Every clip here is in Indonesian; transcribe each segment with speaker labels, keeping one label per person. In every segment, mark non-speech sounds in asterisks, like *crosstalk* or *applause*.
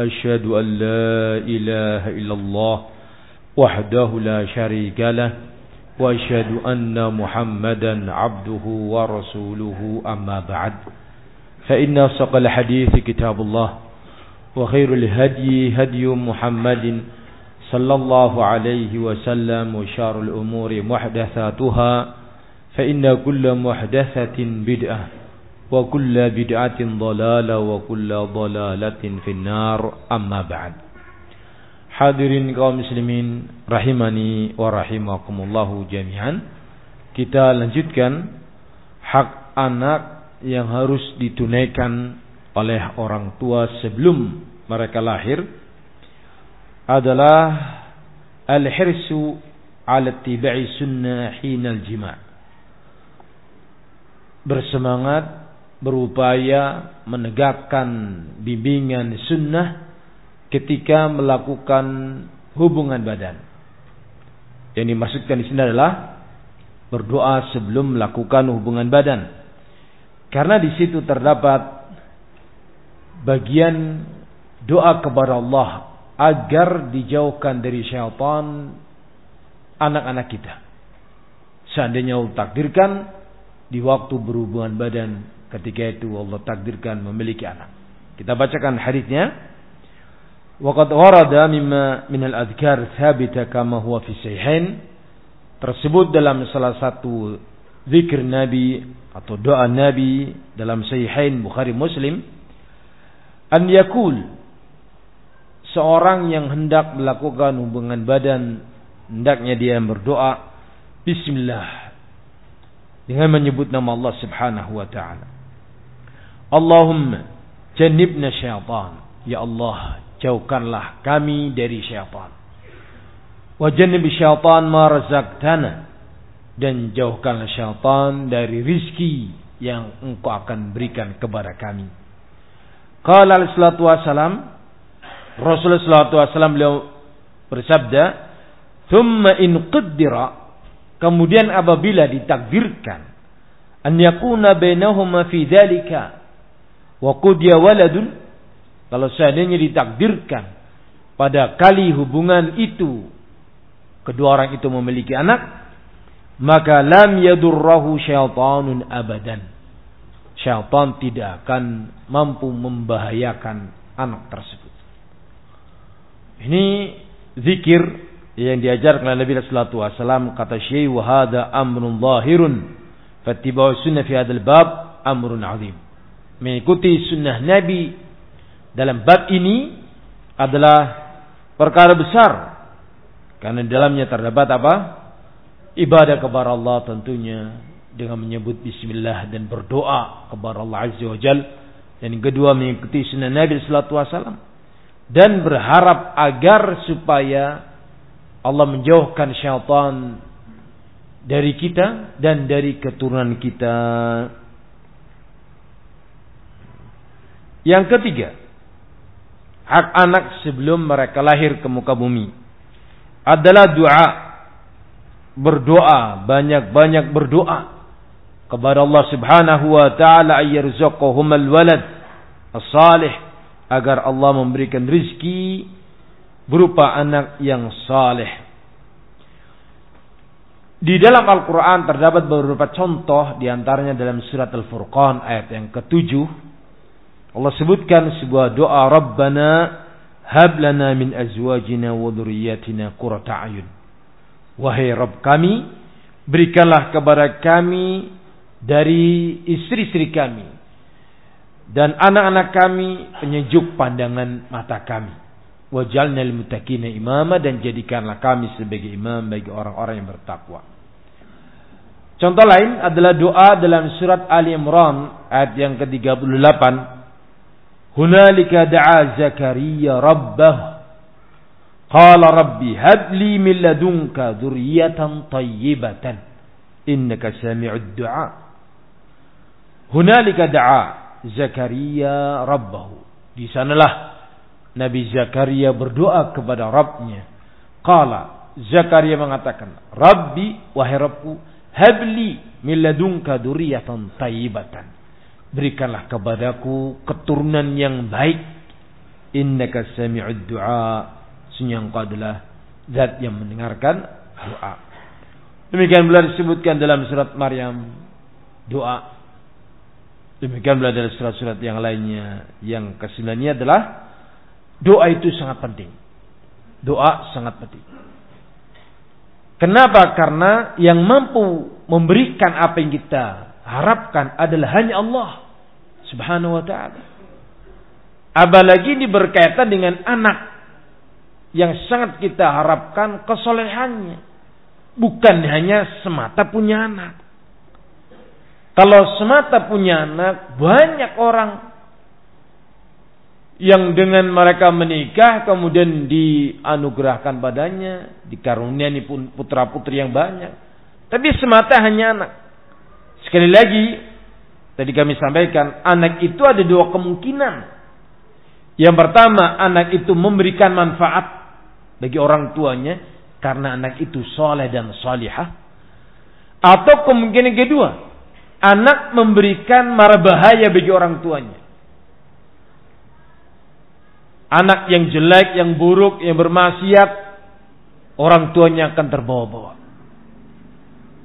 Speaker 1: أشهد أن لا إله إلا الله وحده لا شريك له وأشهد أن محمدا عبده ورسوله. أما بعد فإن أصدق الحديث كتاب الله وخير الهدي هدي محمد صلى الله عليه وسلم وشار الأمور محدثاتها فإن كل محدثة بدعة. وكل بدعة ضلالة وكل ضلالة في النار أما بعد Hadirin kaum muslimin rahimani wa rahimakumullahu jami'an. Kita lanjutkan hak anak yang harus ditunaikan oleh orang tua sebelum mereka lahir adalah al-hirsu ala tibai sunnah hinal jima' bersemangat berupaya menegakkan bimbingan sunnah ketika melakukan hubungan badan. Yang dimaksudkan di sini adalah berdoa sebelum melakukan hubungan badan. Karena di situ terdapat bagian doa kepada Allah agar dijauhkan dari syaitan anak-anak kita. Seandainya takdirkan di waktu berhubungan badan ketika itu Allah takdirkan memiliki anak. Kita bacakan hadisnya. Waqad warada mimma min al-adhkar thabita kama huwa fi sahihain tersebut dalam salah satu zikir Nabi atau doa Nabi dalam sahihain Bukhari Muslim an yakul seorang yang hendak melakukan hubungan badan hendaknya dia berdoa bismillah dengan menyebut nama Allah Subhanahu wa taala Allahumma jannibna syaitan. Ya Allah jauhkanlah kami dari syaitan. Wa jannib syaitan ma razaqtana. Dan jauhkanlah syaitan dari rizki yang engkau akan berikan kepada kami. Qala sallallahu wasallam Rasulullah sallallahu alaihi wasallam beliau bersabda thumma in qaddara kemudian apabila ditakdirkan an yakuna bainahuma fi dzalika wa qudiya waladun kalau seandainya ditakdirkan pada kali hubungan itu kedua orang itu memiliki anak, maka lam yadurrahu syaitanun abadan. Syaitan tidak akan mampu membahayakan anak tersebut. Ini zikir yang diajarkan oleh Nabi sallallahu alaihi wasallam kata Syekh wa hadha amrun zahirun fattiba'u sunnah fi hadzal bab amrun azim. Mengikuti sunnah Nabi dalam bab ini adalah perkara besar karena dalamnya terdapat apa? ibadah kepada Allah tentunya dengan menyebut bismillah dan berdoa kepada Allah Azza wa Jal dan yang kedua mengikuti sunnah Nabi sallallahu alaihi wasallam dan berharap agar supaya Allah menjauhkan syaitan dari kita dan dari keturunan kita. Yang ketiga, hak anak sebelum mereka lahir ke muka bumi adalah doa berdoa banyak-banyak berdoa kepada Allah Subhanahu wa taala ayyarzuqahumul walad as-salih agar Allah memberikan rizki berupa anak yang saleh. Di dalam Al-Quran terdapat beberapa contoh di antaranya dalam surat Al-Furqan ayat yang ketujuh Allah sebutkan sebuah doa Rabbana hab lana min azwajina wa dhurriyyatina qurrata ayun. Wahai Rabb kami, berikanlah kepada kami dari istri-istri kami dan anak-anak kami penyejuk pandangan mata kami. Wajalna lil imama dan jadikanlah kami sebagai imam bagi orang-orang yang bertakwa. Contoh lain adalah doa dalam surat Ali Imran ayat yang ke-38 هنالك دعا زكريا ربه قال ربي هب لي من لدنك ذرية طيبة إنك سامع الدعاء هنالك دعا زكريا ربه di sanalah Nabi Zakaria berdoa kepada Rabbnya qala Zakaria mengatakan Rabbi wahai Rabbku habli min ladunka dzurriatan tayyibatan Berikanlah kepadaku keturunan yang baik. Innaka sami'ud du'a Sesungguhnya engkau adalah zat yang mendengarkan doa. Demikian pula disebutkan dalam surat Maryam doa. Demikian pula dalam surat-surat yang lainnya. Yang kesembilannya adalah doa itu sangat penting. Doa sangat penting. Kenapa? Karena yang mampu memberikan apa yang kita harapkan adalah hanya Allah Subhanahu wa taala. Apalagi ini berkaitan dengan anak yang sangat kita harapkan kesolehannya. Bukan hanya semata punya anak. Kalau semata punya anak, banyak orang yang dengan mereka menikah kemudian dianugerahkan padanya, dikaruniai pun putra putri yang banyak. Tapi semata hanya anak. Sekali lagi, tadi kami sampaikan, anak itu ada dua kemungkinan. Yang pertama, anak itu memberikan manfaat bagi orang tuanya karena anak itu soleh dan salihah. Atau kemungkinan kedua, anak memberikan mara bahaya bagi orang tuanya. Anak yang jelek, yang buruk, yang bermaksiat, orang tuanya akan terbawa-bawa.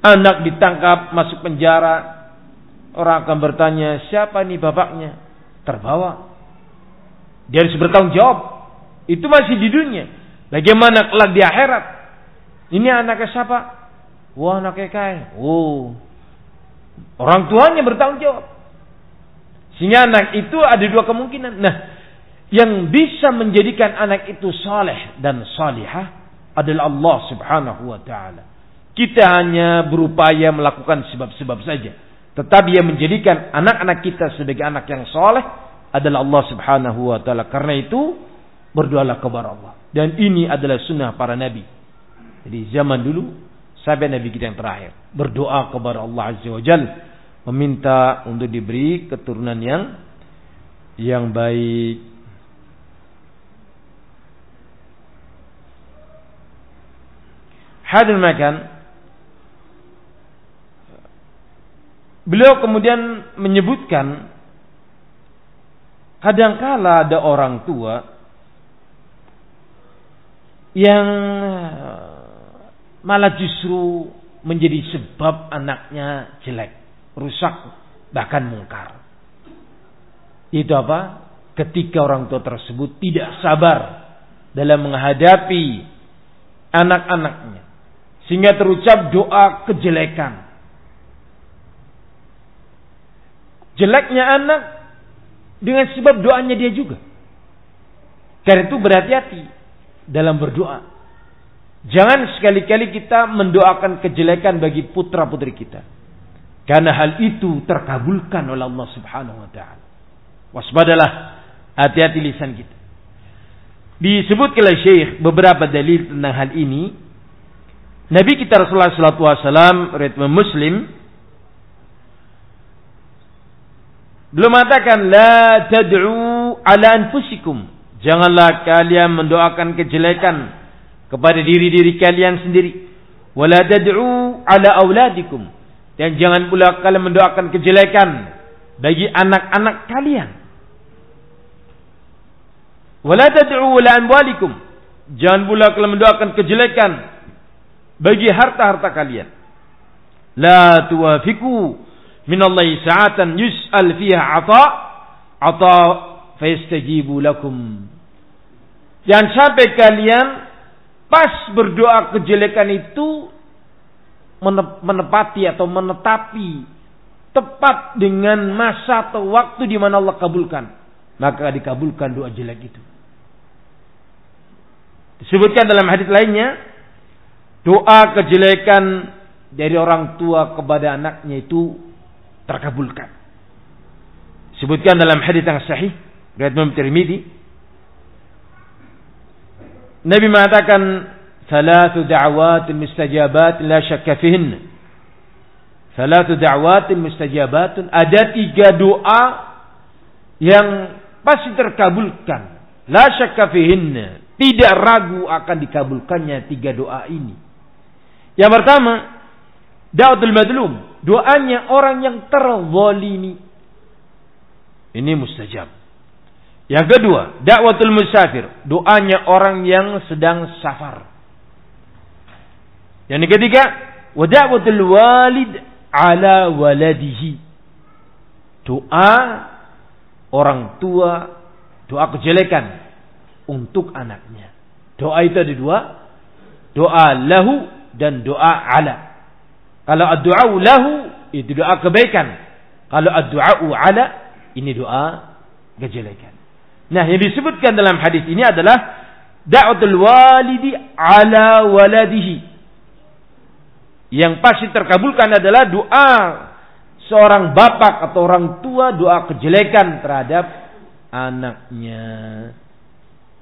Speaker 1: Anak ditangkap, masuk penjara, orang akan bertanya, siapa nih bapaknya? Terbawa. Dia harus bertanggung jawab. Itu masih di dunia. Bagaimana kelak di akhirat? Ini anaknya siapa? Wah anaknya kai. Oh. Orang tuanya bertanggung jawab. Sehingga anak itu ada dua kemungkinan. Nah, yang bisa menjadikan anak itu saleh dan salihah adalah Allah Subhanahu wa taala. Kita hanya berupaya melakukan sebab-sebab saja. Tetapi yang menjadikan anak-anak kita sebagai anak yang saleh adalah Allah Subhanahu wa taala. Karena itu berdoalah kepada Allah. Dan ini adalah sunnah para nabi. Jadi zaman dulu sampai nabi kita yang terakhir berdoa kepada Allah Azza wa Jal meminta untuk diberi keturunan yang yang baik. Hadir makan Beliau kemudian menyebutkan kadangkala ada orang tua yang malah justru menjadi sebab anaknya jelek, rusak, bahkan mungkar. Itu apa? Ketika orang tua tersebut tidak sabar dalam menghadapi anak-anaknya. Sehingga terucap doa kejelekan. Jeleknya anak dengan sebab doanya dia juga. Karena itu berhati-hati dalam berdoa. Jangan sekali-kali kita mendoakan kejelekan bagi putra-putri kita. Karena hal itu terkabulkan oleh Allah Subhanahu wa taala. Waspadalah hati-hati lisan kita. Disebut oleh Syekh beberapa dalil tentang hal ini. Nabi kita Rasulullah sallallahu alaihi wasallam Muslim belum mengatakan la tad'u ala anfusikum Janganlah kalian mendoakan kejelekan kepada diri-diri kalian sendiri. Wala tad'u ala auladikum. Dan jangan pula kalian mendoakan kejelekan bagi anak-anak kalian. Wala tad'u ala amwalikum. Jangan pula kalian mendoakan kejelekan bagi harta-harta kalian. La tuwafiku min Allah sa'atan yus'al fiha 'ata 'ata fayastajibu lakum. Jangan sampai kalian pas berdoa kejelekan itu menepati atau menetapi tepat dengan masa atau waktu di mana Allah kabulkan. Maka dikabulkan doa jelek itu. Disebutkan dalam hadis lainnya, doa kejelekan dari orang tua kepada anaknya itu terkabulkan. Disebutkan dalam hadis yang sahih Riwayat Imam Tirmidzi Nabi mengatakan ثلاث دعوات مستجابات لا شك فيهن ثلاث دعوات مستجابات ada tiga doa yang pasti terkabulkan la syakka fihinna tidak ragu akan dikabulkannya tiga doa ini yang pertama da'watul madlum doanya orang yang terzalimi ini mustajab yang kedua dakwatul musafir doanya orang yang sedang safar yang ketiga, wada'watul walid ala waladihi. Doa orang tua, doa kejelekan untuk anaknya. Doa itu ada dua. Doa lahu dan doa ala. Kalau doa lahu itu doa kebaikan. Kalau doa ala ini doa kejelekan. Nah, yang disebutkan dalam hadis ini adalah da'watul walidi ala waladihi yang pasti terkabulkan adalah doa seorang bapak atau orang tua doa kejelekan terhadap anaknya.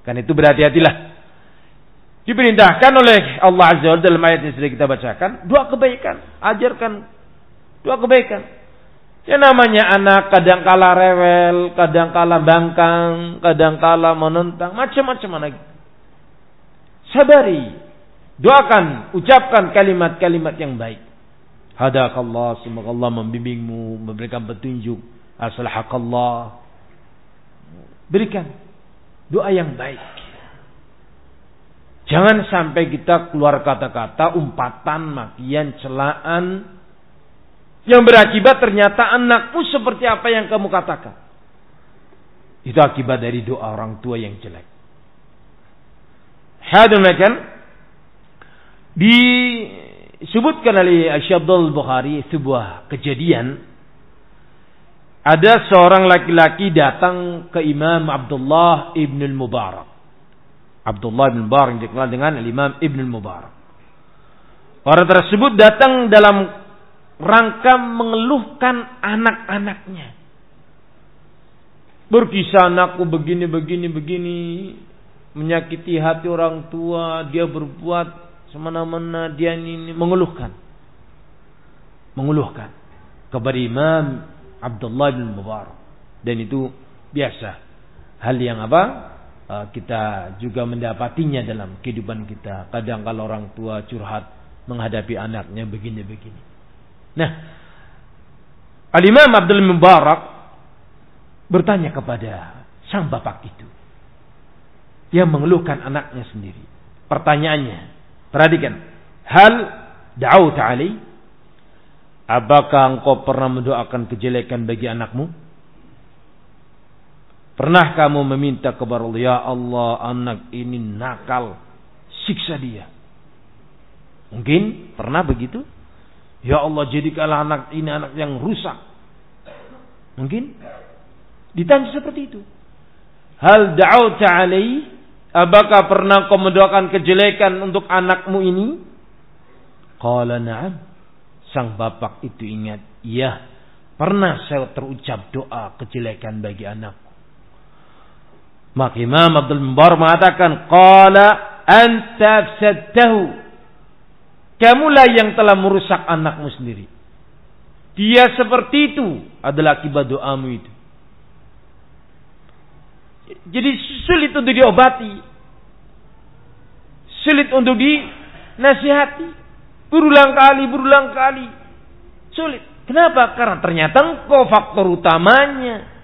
Speaker 1: Kan itu berhati-hatilah. Diperintahkan oleh Allah Azza wa dalam ayat yang sudah kita bacakan, doa kebaikan, ajarkan doa kebaikan. Ya namanya anak kadang kala rewel, kadang kala bangkang, kadang kala menentang, macam-macam anak. Sabari, Doakan, ucapkan kalimat-kalimat yang baik. Hadakallah, semoga Allah membimbingmu, memberikan petunjuk. Aslahakallah. Berikan doa yang baik. Jangan sampai kita keluar kata-kata, umpatan, makian, celaan. Yang berakibat ternyata anakmu seperti apa yang kamu katakan. Itu akibat dari doa orang tua yang jelek. Hadamakan Disebutkan oleh Syabdul Bukhari sebuah kejadian ada seorang laki-laki datang ke Imam Abdullah ibn al-Mubarak. Abdullah ibn Mubarak yang dikenal dengan Imam ibn al-Mubarak. Orang tersebut datang dalam rangka mengeluhkan anak-anaknya. Berkisah anakku begini, begini, begini. Menyakiti hati orang tua. Dia berbuat semena-mena dia ini mengeluhkan mengeluhkan kepada Imam Abdullah bin Mubarak dan itu biasa hal yang apa kita juga mendapatinya dalam kehidupan kita kadang kalau orang tua curhat menghadapi anaknya begini-begini nah Al-Imam Abdul Mubarak bertanya kepada sang bapak itu yang mengeluhkan anaknya sendiri pertanyaannya Perhatikan. Hal da'au ta'ali. Apakah engkau pernah mendoakan kejelekan bagi anakmu? Pernah kamu meminta kepada Allah, Ya Allah, anak ini nakal. Siksa dia. Mungkin pernah begitu? Ya Allah, jadikanlah anak ini anak yang rusak. Mungkin ditanya seperti itu. Hal da'au ta'alai Apakah pernah kau mendoakan kejelekan untuk anakmu ini? Qala na'am. Sang bapak itu ingat, iya, pernah saya terucap doa kejelekan bagi anakku. Maka Imam Abdul Mbar mengatakan, Qala anta. Kamulah yang telah merusak anakmu sendiri. Dia seperti itu adalah akibat doamu itu. Jadi sulit untuk diobati. Sulit untuk dinasihati. Berulang kali, berulang kali. Sulit. Kenapa? Karena ternyata engkau faktor utamanya.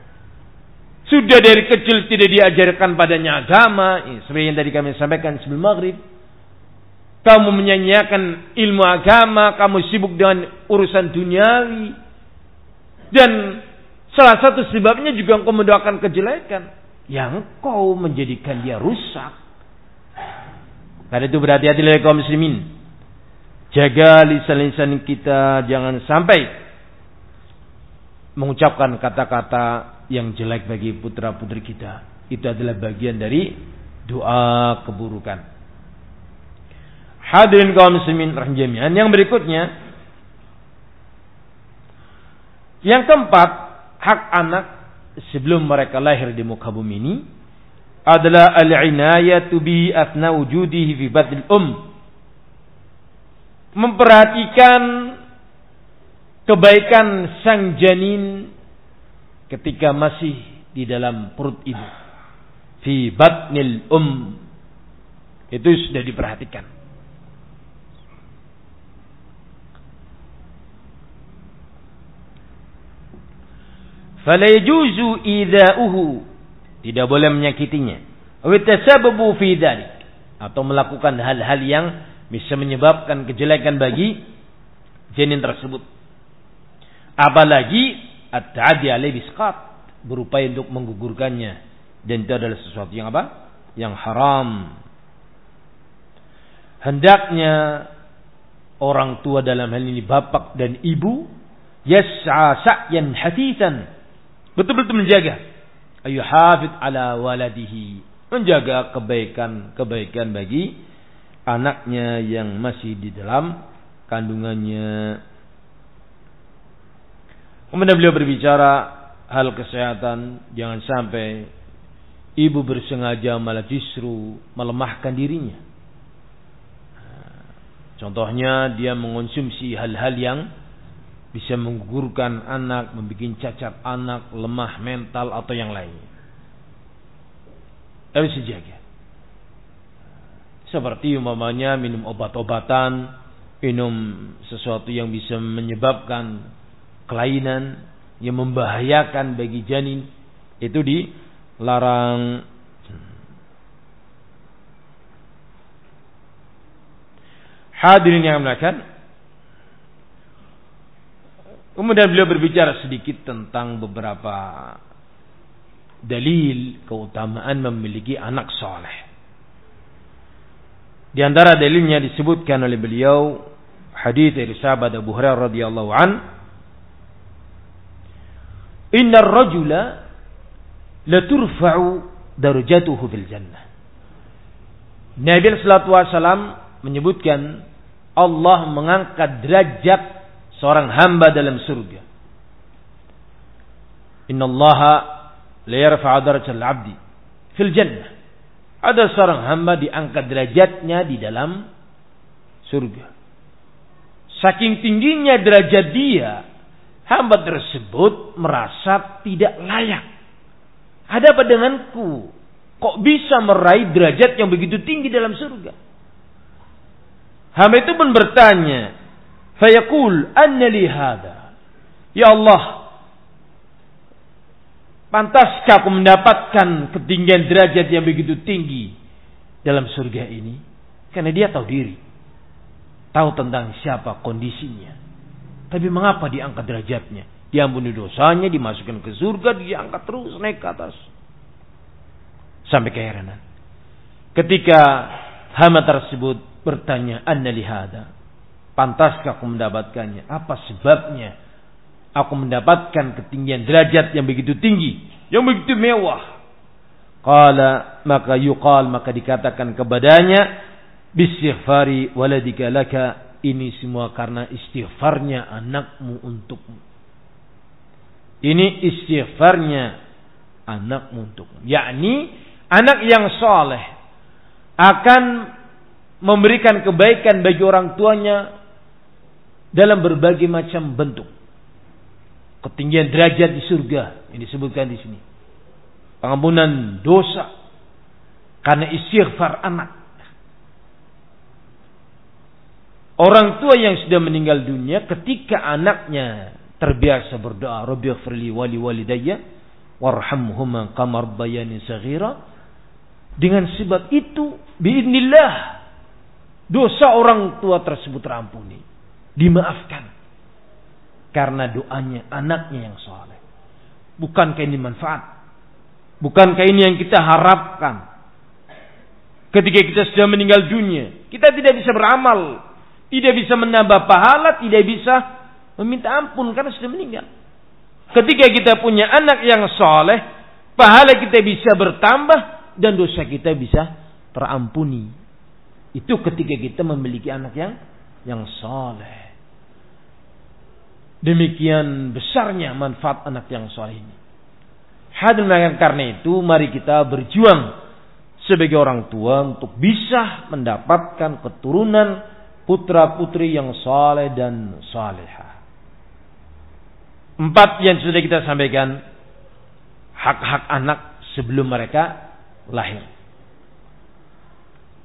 Speaker 1: Sudah dari kecil tidak diajarkan padanya agama. Seperti yang tadi kami sampaikan sebelum maghrib. Kamu menyanyiakan ilmu agama. Kamu sibuk dengan urusan duniawi. Dan salah satu sebabnya juga engkau mendoakan kejelekan yang kau menjadikan dia rusak. Karena itu berhati-hati oleh kaum muslimin. Jaga lisan-lisan kita jangan sampai mengucapkan kata-kata yang jelek bagi putra-putri kita. Itu adalah bagian dari doa keburukan. Hadirin kaum muslimin rahimahnya. Yang berikutnya yang keempat, hak anak sebelum mereka lahir di muka bumi ini adalah al-inayatu bi athna wujudihi fi batnil um. Memperhatikan kebaikan sang janin ketika masih di dalam perut ibu. Fi batnil um. Itu sudah diperhatikan. Fala yajuzu idha'uhu. Tidak boleh menyakitinya. Witasababu fi dhalik. Atau melakukan hal-hal yang bisa menyebabkan kejelekan bagi janin tersebut. Apalagi at-ta'adi alaihi bisqat. Berupaya untuk menggugurkannya. Dan itu adalah sesuatu yang apa? Yang haram. Hendaknya orang tua dalam hal ini bapak dan ibu yas'a sa'yan hafifan betul-betul menjaga ayu hafid ala waladihi menjaga kebaikan-kebaikan bagi anaknya yang masih di dalam kandungannya kemudian beliau berbicara hal kesehatan jangan sampai ibu bersengaja malah justru melemahkan dirinya contohnya dia mengonsumsi hal-hal yang bisa menggugurkan anak, membuat cacat anak, lemah mental atau yang lain. Harus dijaga. Seperti umpamanya minum obat-obatan, minum sesuatu yang bisa menyebabkan kelainan yang membahayakan bagi janin itu dilarang. Hadirin yang melakukan Kemudian beliau berbicara sedikit tentang beberapa dalil keutamaan memiliki anak soleh. Di antara dalilnya disebutkan oleh beliau hadis dari sahabat Abu Hurairah radhiyallahu an Inna ar-rajula la turfa'u darajatuhu fil jannah. Nabi sallallahu alaihi wasallam menyebutkan Allah mengangkat derajat seorang hamba dalam surga. Inna Allah la yarfa'u darajal 'abdi fil jannah. Ada seorang hamba diangkat derajatnya di dalam surga. Saking tingginya derajat dia, hamba tersebut merasa tidak layak. Ada apa denganku? Kok bisa meraih derajat yang begitu tinggi dalam surga? Hamba itu pun bertanya, Fayaqul anna li hadha. Ya Allah, pantaskah aku mendapatkan ketinggian derajat yang begitu tinggi dalam surga ini? Karena dia tahu diri. Tahu tentang siapa kondisinya. Tapi mengapa diangkat derajatnya? Diampuni dosanya, dimasukkan ke surga, diangkat terus naik ke atas. Sampai keheranan. Ketika hama tersebut bertanya, Anna lihada. Pantaskah aku mendapatkannya? Apa sebabnya? Aku mendapatkan ketinggian derajat yang begitu tinggi, yang begitu mewah. Qala maka yuqal maka dikatakan kepadanya bistighfari waladika laka ini semua karena istighfarnya anakmu untukmu. Ini istighfarnya anakmu untukmu. Yakni anak yang soleh akan memberikan kebaikan bagi orang tuanya dalam berbagai macam bentuk. Ketinggian derajat di surga yang disebutkan di sini. Pengampunan dosa karena istighfar anak. Orang tua yang sudah meninggal dunia ketika anaknya terbiasa berdoa, Rabbi firli wali walidayya warhamhuma kamar bayani saghira. Dengan sebab itu, biidnillah, dosa orang tua tersebut terampuni dimaafkan karena doanya anaknya yang soleh. Bukankah ini manfaat? Bukankah ini yang kita harapkan? Ketika kita sudah meninggal dunia, kita tidak bisa beramal, tidak bisa menambah pahala, tidak bisa meminta ampun karena sudah meninggal. Ketika kita punya anak yang soleh, pahala kita bisa bertambah dan dosa kita bisa terampuni. Itu ketika kita memiliki anak yang yang soleh. Demikian besarnya manfaat anak yang soleh ini. Hadir karena itu mari kita berjuang sebagai orang tua untuk bisa mendapatkan keturunan putra-putri yang saleh dan salehah. Empat yang sudah kita sampaikan hak-hak anak sebelum mereka lahir.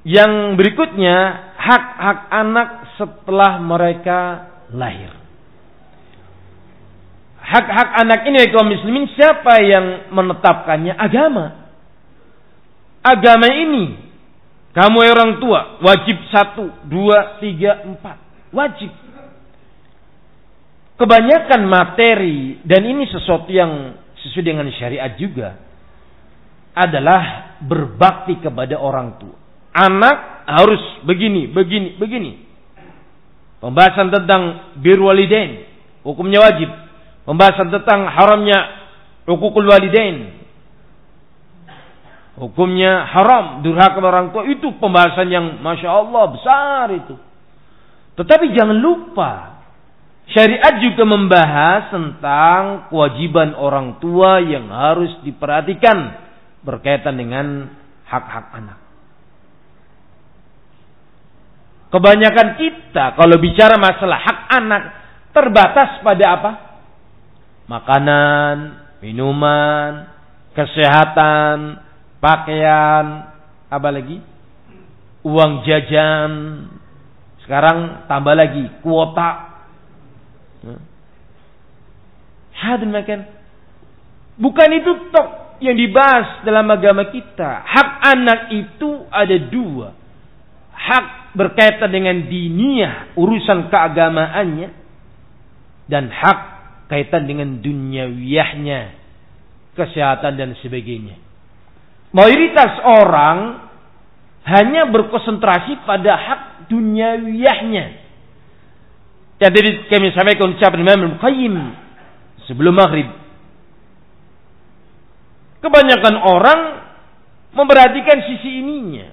Speaker 1: Yang berikutnya hak-hak anak setelah mereka lahir. Hak-hak anak ini kaum muslimin siapa yang menetapkannya? Agama. Agama ini kamu orang tua wajib satu, dua, tiga, empat. Wajib. Kebanyakan materi dan ini sesuatu yang sesuai dengan syariat juga adalah berbakti kepada orang tua. Anak harus begini, begini, begini. Pembahasan tentang birwalidain, hukumnya wajib. Pembahasan tentang haramnya hukukul walidain. Hukumnya haram, durhaka orang tua itu pembahasan yang masya Allah besar itu. Tetapi jangan lupa Syariat juga membahas tentang kewajiban orang tua yang harus diperhatikan berkaitan dengan hak-hak anak. Kebanyakan kita kalau bicara masalah hak anak terbatas pada apa? Makanan, minuman, kesehatan, pakaian, apa lagi? Uang jajan. Sekarang tambah lagi kuota Hadin makan. Bukan itu tok yang dibahas dalam agama kita. Hak anak itu ada dua. Hak berkaitan dengan diniyah, urusan keagamaannya. Dan hak kaitan dengan duniawiyahnya. Kesehatan dan sebagainya. Mayoritas orang hanya berkonsentrasi pada hak duniawiyahnya yang tadi kami sampaikan ucapan Imam Al-Qayyim sebelum maghrib. Kebanyakan orang memperhatikan sisi ininya.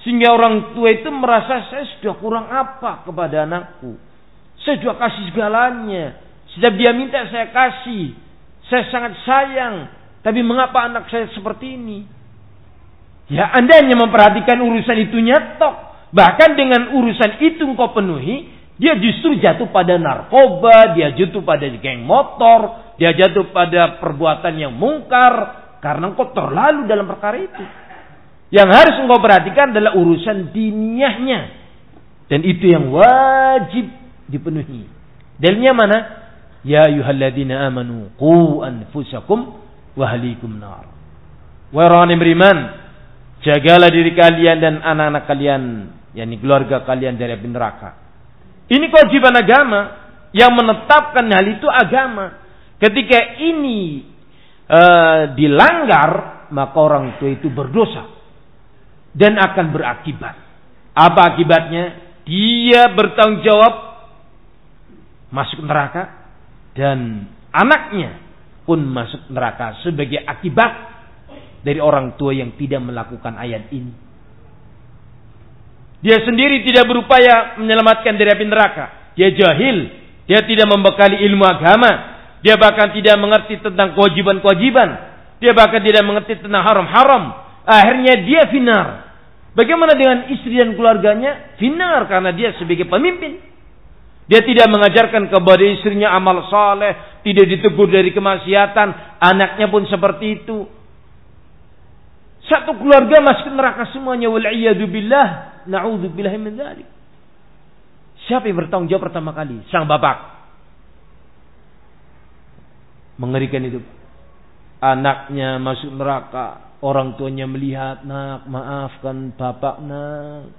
Speaker 1: Sehingga orang tua itu merasa saya sudah kurang apa kepada anakku. Saya sudah kasih segalanya. Setiap dia minta saya kasih. Saya sangat sayang. Tapi mengapa anak saya seperti ini? Ya anda hanya memperhatikan urusan itu nyetok. Bahkan dengan urusan itu engkau penuhi. Dia justru jatuh pada narkoba, dia jatuh pada geng motor, dia jatuh pada perbuatan yang mungkar karena engkau terlalu dalam perkara itu. Yang harus engkau perhatikan adalah urusan diniahnya. Dan itu yang wajib dipenuhi. Dalilnya mana? Ya ayuhalladzina amanu qu anfusakum wa ahlikum nar. Wahai beriman, jagalah diri kalian dan anak-anak kalian, yakni keluarga kalian dari api neraka. Ini kewajiban agama yang menetapkan hal itu agama. Ketika ini e, dilanggar, maka orang tua itu berdosa dan akan berakibat. Apa akibatnya? Dia bertanggung jawab masuk neraka dan anaknya pun masuk neraka sebagai akibat dari orang tua yang tidak melakukan ayat ini. Dia sendiri tidak berupaya menyelamatkan dari api neraka. Dia jahil. Dia tidak membekali ilmu agama. Dia bahkan tidak mengerti tentang kewajiban-kewajiban. Dia bahkan tidak mengerti tentang haram-haram. Akhirnya dia finar. Bagaimana dengan istri dan keluarganya? Finar karena dia sebagai pemimpin. Dia tidak mengajarkan kepada istrinya amal saleh, tidak ditegur dari kemaksiatan, anaknya pun seperti itu. Satu keluarga masuk neraka semuanya wal billah. Na'udzubillah min dzalik. Siapa yang bertanggung jawab pertama kali? Sang bapak. Mengerikan itu. Anaknya masuk neraka. Orang tuanya melihat, nak maafkan bapak nak.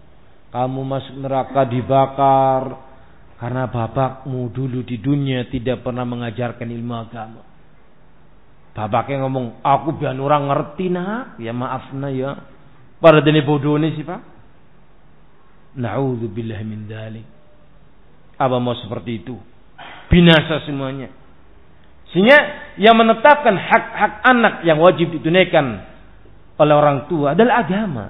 Speaker 1: Kamu masuk neraka dibakar. Karena bapakmu dulu di dunia tidak pernah mengajarkan ilmu agama. Bapaknya ngomong, aku biar orang ngerti nak. Ya maaf nak ya. Pada dini bodoh ini sih pak. Na'udzubillah min dalik. Apa mau seperti itu? Binasa semuanya. Sehingga yang menetapkan hak-hak anak yang wajib ditunaikan oleh orang tua adalah agama.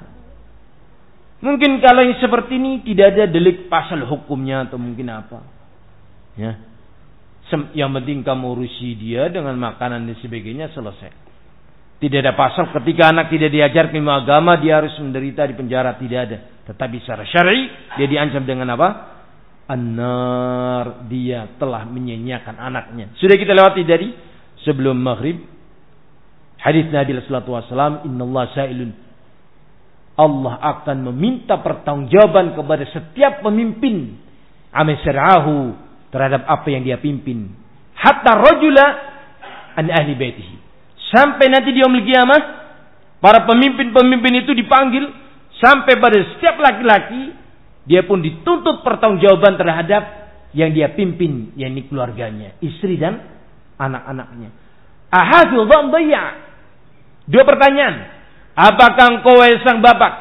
Speaker 1: Mungkin kalau yang seperti ini tidak ada delik pasal hukumnya atau mungkin apa. Ya. Yang penting kamu urusi dia dengan makanan dan sebagainya selesai. Tidak ada pasal ketika anak tidak diajar ilmu agama dia harus menderita di penjara tidak ada. Tetapi secara syar'i dia diancam dengan apa? Anar dia telah menyanyiakan anaknya. Sudah kita lewati dari sebelum maghrib. Hadis Nabi sallallahu alaihi wasallam, "Innallaha sa'ilun." Allah akan meminta pertanggungjawaban kepada setiap pemimpin amisrahu terhadap apa yang dia pimpin. Hatta rajula an ahli baitihi Sampai nanti di yaumul kiamah, para pemimpin-pemimpin itu dipanggil sampai pada setiap laki-laki dia pun dituntut pertanggungjawaban terhadap yang dia pimpin, yakni keluarganya, istri dan anak-anaknya. Dhaya. Dua pertanyaan. Apakah engkau sang bapak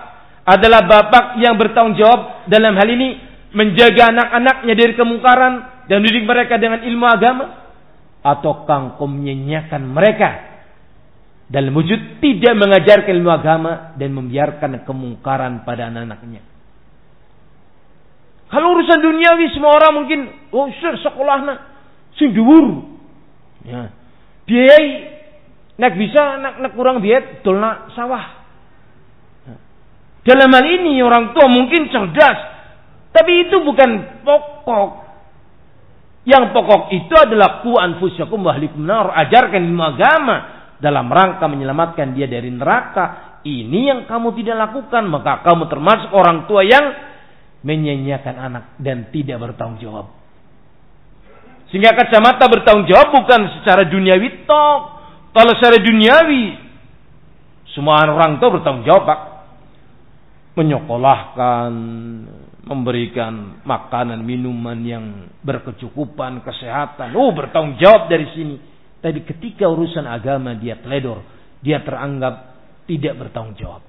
Speaker 1: adalah bapak yang bertanggung jawab dalam hal ini menjaga anak-anaknya dari kemungkaran dan mendidik mereka dengan ilmu agama? Ataukah engkau menyanyiakan mereka dalam wujud tidak mengajarkan ilmu agama dan membiarkan kemungkaran pada anak-anaknya. Kalau urusan duniawi semua orang mungkin oh sir sekolah nak sing dhuwur. Ya. Biayai nak bisa nak nak kurang biaya nak sawah. Dalam hal ini orang tua mungkin cerdas, tapi itu bukan pokok. Yang pokok itu adalah ku anfusakum wahlikum nar. Ajarkan ilmu agama dalam rangka menyelamatkan dia dari neraka, ini yang kamu tidak lakukan, maka kamu termasuk orang tua yang menyanyiakan anak dan tidak bertanggung jawab. Sehingga kacamata bertanggung jawab bukan secara duniawi tok. Kalau secara duniawi, semua orang tua bertanggung jawab, Pak. Menyekolahkan, memberikan makanan, minuman yang berkecukupan, kesehatan. Oh, bertanggung jawab dari sini. Tapi ketika urusan agama dia teledor, dia teranggap tidak bertanggung jawab.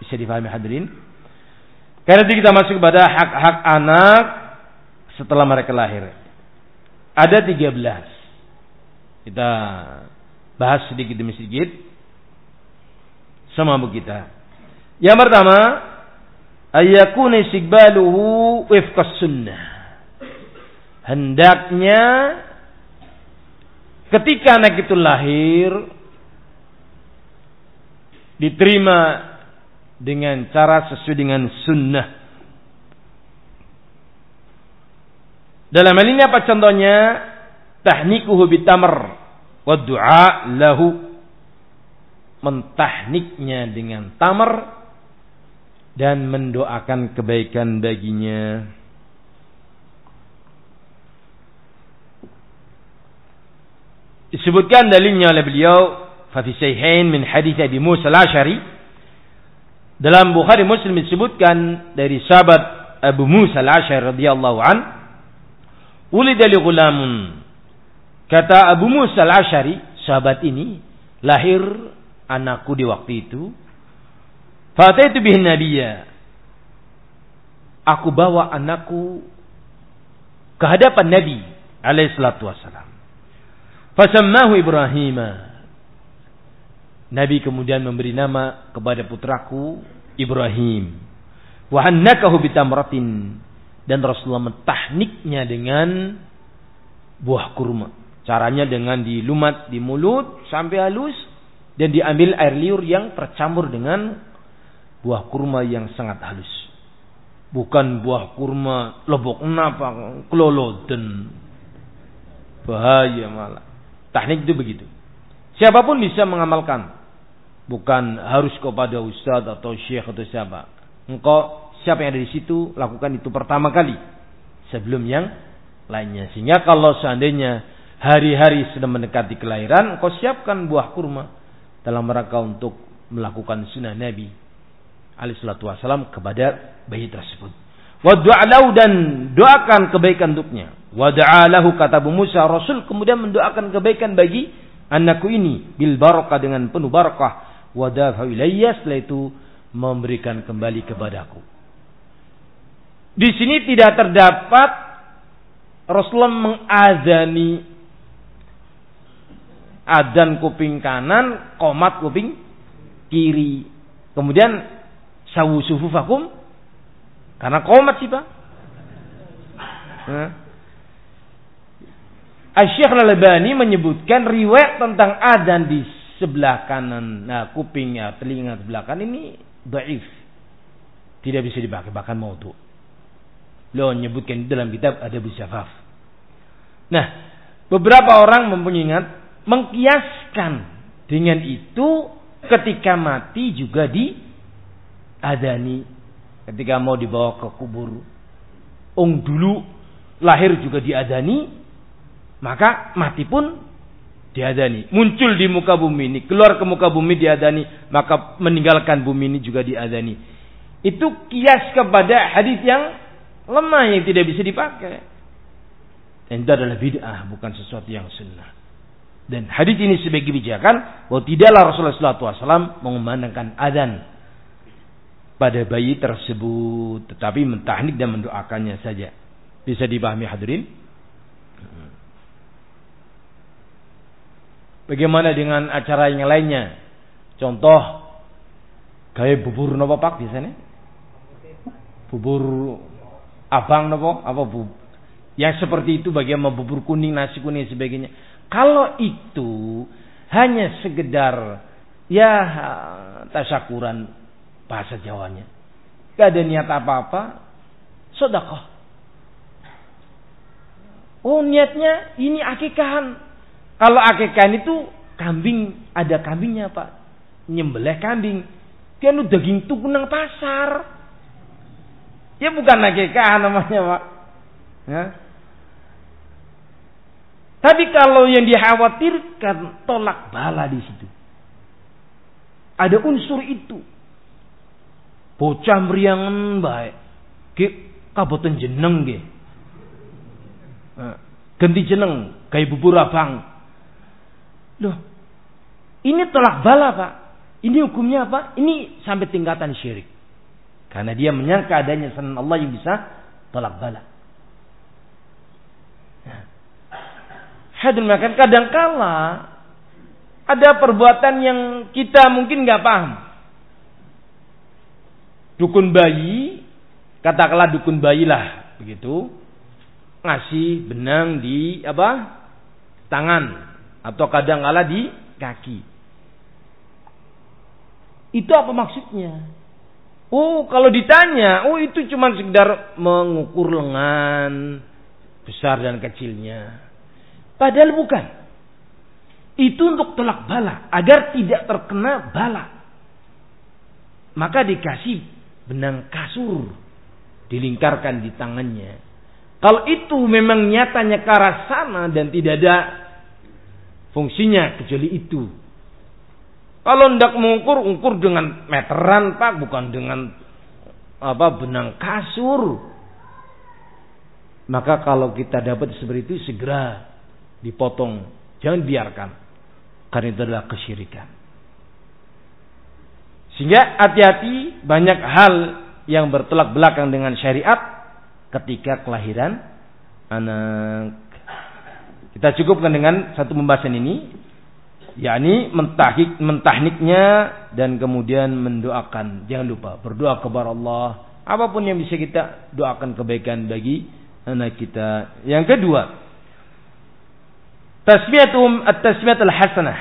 Speaker 1: Bisa dipahami hadirin? Karena nanti kita masuk kepada hak-hak anak setelah mereka lahir. Ada 13. Kita bahas sedikit demi sedikit. Sama kita. Yang pertama, ayakuna istiqbaluhu wifqas sunnah. Hendaknya Ketika anak itu lahir, diterima dengan cara sesuai dengan sunnah. Dalam hal ini apa contohnya? Tahnikuhu bitamr wa du'a lahu. Mentahniknya dengan tamar dan mendoakan kebaikan baginya. disebutkan dalilnya oleh beliau Fafi Sayhain min hadis Abi Musa al-Ashari dalam Bukhari Muslim disebutkan dari sahabat Abu Musa al-Ashari radhiyallahu an ulida li gulamun kata Abu Musa al-Ashari sahabat ini lahir anakku di waktu itu fataitu bihin nabiyya aku bawa anakku ke hadapan Nabi alaihi salatu wasalam Fasammahu Ibrahim. Nabi kemudian memberi nama kepada putraku Ibrahim. Wahannakahu bitamratin. Dan Rasulullah mentahniknya dengan buah kurma. Caranya dengan dilumat di mulut sampai halus. Dan diambil air liur yang tercampur dengan buah kurma yang sangat halus. Bukan buah kurma lebok napa keloloden. Bahaya malah. Teknik itu begitu. Siapa pun bisa mengamalkan. Bukan harus kepada ustaz atau syekh atau siapa. Engkau siapa yang ada di situ lakukan itu pertama kali sebelum yang lainnya. Sehingga kalau seandainya hari-hari sedang mendekati kelahiran, engkau siapkan buah kurma dalam rangka untuk melakukan sunnah Nabi alaihissalatu wassalam kepada bayi tersebut. Wadu'alau dan doakan kebaikan untuknya. Wada'alahu kata Abu Musa Rasul kemudian mendoakan kebaikan bagi anakku ini bil barakah dengan penuh barakah. Wadafa ilayya setelah itu memberikan kembali kepadaku. Di sini tidak terdapat Rasulullah mengazani adzan kuping kanan, komat kuping kiri. Kemudian sawu sufufakum karena komat sih Pak. Syekh Al-Albani menyebutkan riwayat tentang adzan di sebelah kanan, nah kupingnya, telinga sebelah kanan ini daif. Tidak bisa dipakai, bahkan maudhu. Lo menyebutkan dalam kitab ada syafaf. Nah, beberapa orang mempunyai ingat mengkiaskan dengan itu ketika mati juga di adani ketika mau dibawa ke kubur. Ong dulu lahir juga diadani, maka mati pun diadani. Muncul di muka bumi ini, keluar ke muka bumi diadani, maka meninggalkan bumi ini juga diadani. Itu kias kepada hadis yang lemah yang tidak bisa dipakai. Dan itu adalah bid'ah, bukan sesuatu yang sunnah. Dan hadis ini sebagai kebijakan bahwa tidaklah Rasulullah SAW mengumandangkan adzan pada bayi tersebut, tetapi mentahnik dan mendoakannya saja. Bisa dipahami hadirin? Bagaimana dengan acara yang lainnya? Contoh kayak bubur nopo pak biasanya? Bubur abang nopo apa bu? Yang seperti itu bagaimana bubur kuning, nasi kuning sebagainya. Kalau itu hanya sekedar ya tasyakuran bahasa Jawanya. Gak ada niat apa-apa, sodakoh. Oh niatnya ini akikahan. Kalau akikahan itu kambing, ada kambingnya pak. Nyembelih kambing. Dia nu daging tukunang pasar. Ya bukan akikahan namanya pak. Ya. Tapi kalau yang dikhawatirkan tolak bala di situ. Ada unsur itu. Bocah meriangan baik. Ke kabupaten jeneng ge. Ganti jeneng kayak bubur abang. Loh. Ini tolak bala, Pak. Ini hukumnya apa? Ini sampai tingkatan syirik. Karena dia menyangka adanya sanan Allah yang bisa tolak bala. Hadirin makan kadangkala ada perbuatan yang kita mungkin nggak paham. Dukun bayi, katakanlah dukun bayi lah, begitu, ngasih benang di apa tangan atau kadangkala di kaki. Itu apa maksudnya? Oh, kalau ditanya, oh itu cuma sekedar mengukur lengan besar dan kecilnya. Padahal bukan. Itu untuk tolak bala. Agar tidak terkena bala. Maka dikasih benang kasur. Dilingkarkan di tangannya. Kalau itu memang nyatanya ke arah sana dan tidak ada fungsinya kecuali itu. Kalau hendak mengukur, ukur dengan meteran pak, bukan dengan apa benang kasur. Maka kalau kita dapat seperti itu segera dipotong. Jangan biarkan. Karena itu adalah kesyirikan. Sehingga hati-hati banyak hal yang bertolak belakang dengan syariat ketika kelahiran anak. Kita cukupkan dengan satu pembahasan ini, yakni mentahik, mentahniknya dan kemudian mendoakan. Jangan lupa berdoa kepada Allah. Apa pun yang bisa kita doakan kebaikan bagi anak kita. Yang kedua, Tasmiyatum at-tasmiyatul hasanah.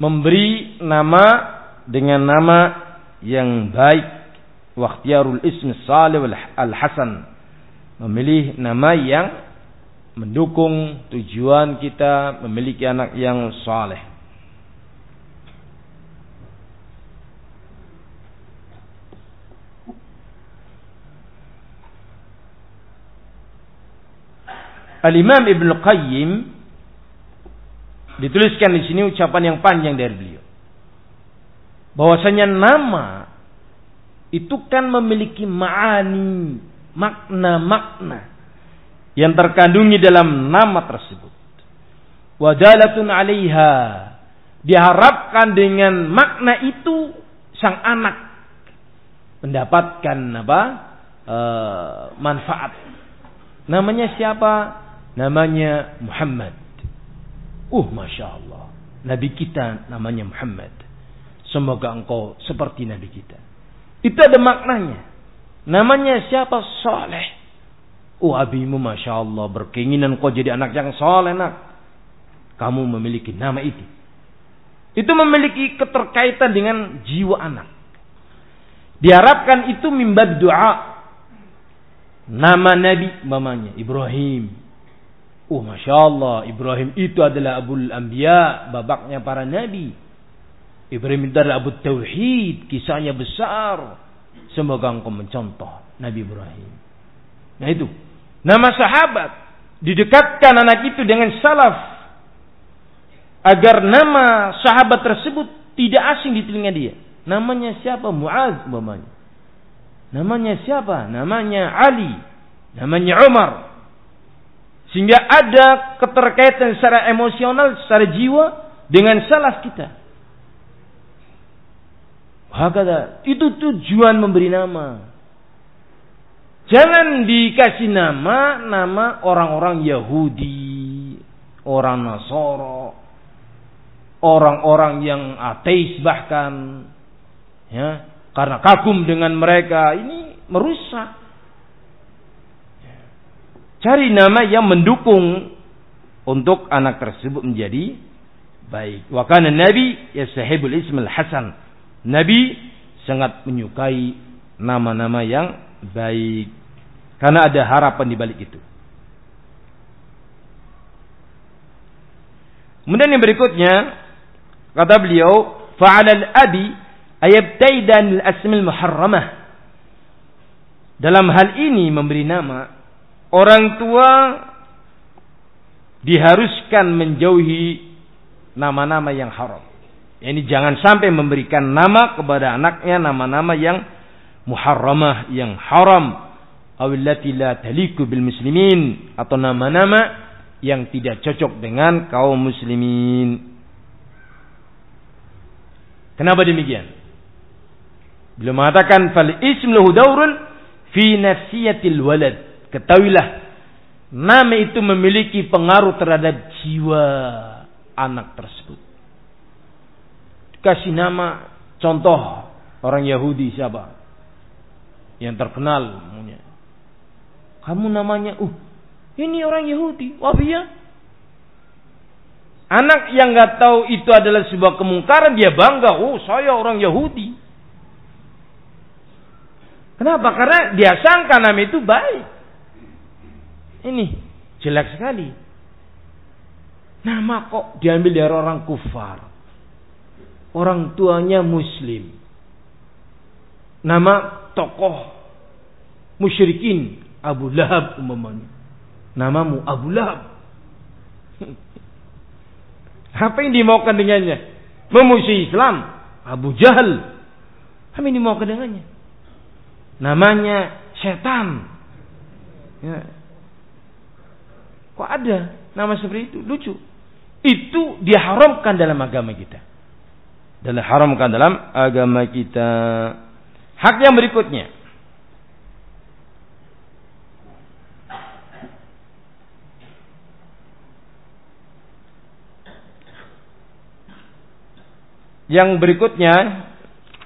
Speaker 1: Memberi nama dengan nama yang baik. Wakhtiyarul ismi salih al-hasan. Memilih nama yang mendukung tujuan kita memiliki anak yang saleh. Al-Imam Ibn Qayyim dituliskan di sini ucapan yang panjang dari beliau. Bahwasanya nama itu kan memiliki ma'ani, makna-makna yang terkandungi dalam nama tersebut. Wadalatun 'alaiha. Diharapkan dengan makna itu sang anak mendapatkan apa? E, manfaat. Namanya siapa? Namanya Muhammad. Uh, Masya Allah. Nabi kita namanya Muhammad. Semoga engkau seperti Nabi kita. Itu ada maknanya. Namanya siapa? Soleh. Oh abimu Masya Allah berkeinginan kau jadi anak yang soleh nak. Kamu memiliki nama itu. Itu memiliki keterkaitan dengan jiwa anak. Diharapkan itu mimbab doa. Nama Nabi mamanya Ibrahim. Oh Masya Allah Ibrahim itu adalah Abul Anbiya. Babaknya para Nabi. Ibrahim itu adalah Abu Tauhid. Kisahnya besar. Semoga engkau mencontoh Nabi Ibrahim. Nah itu. Nama sahabat. Didekatkan anak itu dengan salaf. Agar nama sahabat tersebut tidak asing di telinga dia. Namanya siapa? Muaz. Namanya siapa? Namanya Ali. Namanya Umar. Sehingga ada keterkaitan secara emosional, secara jiwa dengan salaf kita. Hakada. Itu tujuan memberi nama. Jangan dikasih nama nama orang-orang Yahudi, orang Nasoro, orang-orang yang ateis bahkan ya, karena kagum dengan mereka ini merusak. Cari nama yang mendukung untuk anak tersebut menjadi baik. Wa kana Nabi yasahibul ismul hasan Nabi sangat menyukai nama-nama yang baik. Karena ada harapan di balik itu. Kemudian yang berikutnya kata beliau, "Fa'ala al-abi ayabtaidan al-asmil muharramah." Dalam hal ini memberi nama, orang tua diharuskan menjauhi nama-nama yang haram. Ini jangan sampai memberikan nama kepada anaknya nama-nama yang muharramah, yang haram. Awillati la taliku bil muslimin. Atau nama-nama yang tidak cocok dengan kaum muslimin. Kenapa demikian? Beliau mengatakan fal ism lahu daurun fi nafsiyatil walad. Ketahuilah nama itu memiliki pengaruh terhadap jiwa anak tersebut kasih nama contoh orang Yahudi siapa? Yang terkenal namanya. Kamu namanya, uh, ini orang Yahudi, wafiyah. Anak yang nggak tahu itu adalah sebuah kemungkaran, dia bangga, oh saya orang Yahudi. Kenapa? Karena dia sangka nama itu baik. Ini jelek sekali. Nama kok diambil dari orang kufar orang tuanya muslim. Nama tokoh musyrikin Abu Lahab umpamanya. Namamu Abu Lahab. *laughs* Apa yang dimaukan dengannya? Memusuhi Islam. Abu Jahal. Apa yang dimaukan dengannya? Namanya setan. Ya. Kok ada nama seperti itu? Lucu. Itu diharamkan dalam agama kita dan haramkan dalam agama kita. Hak yang berikutnya. Yang berikutnya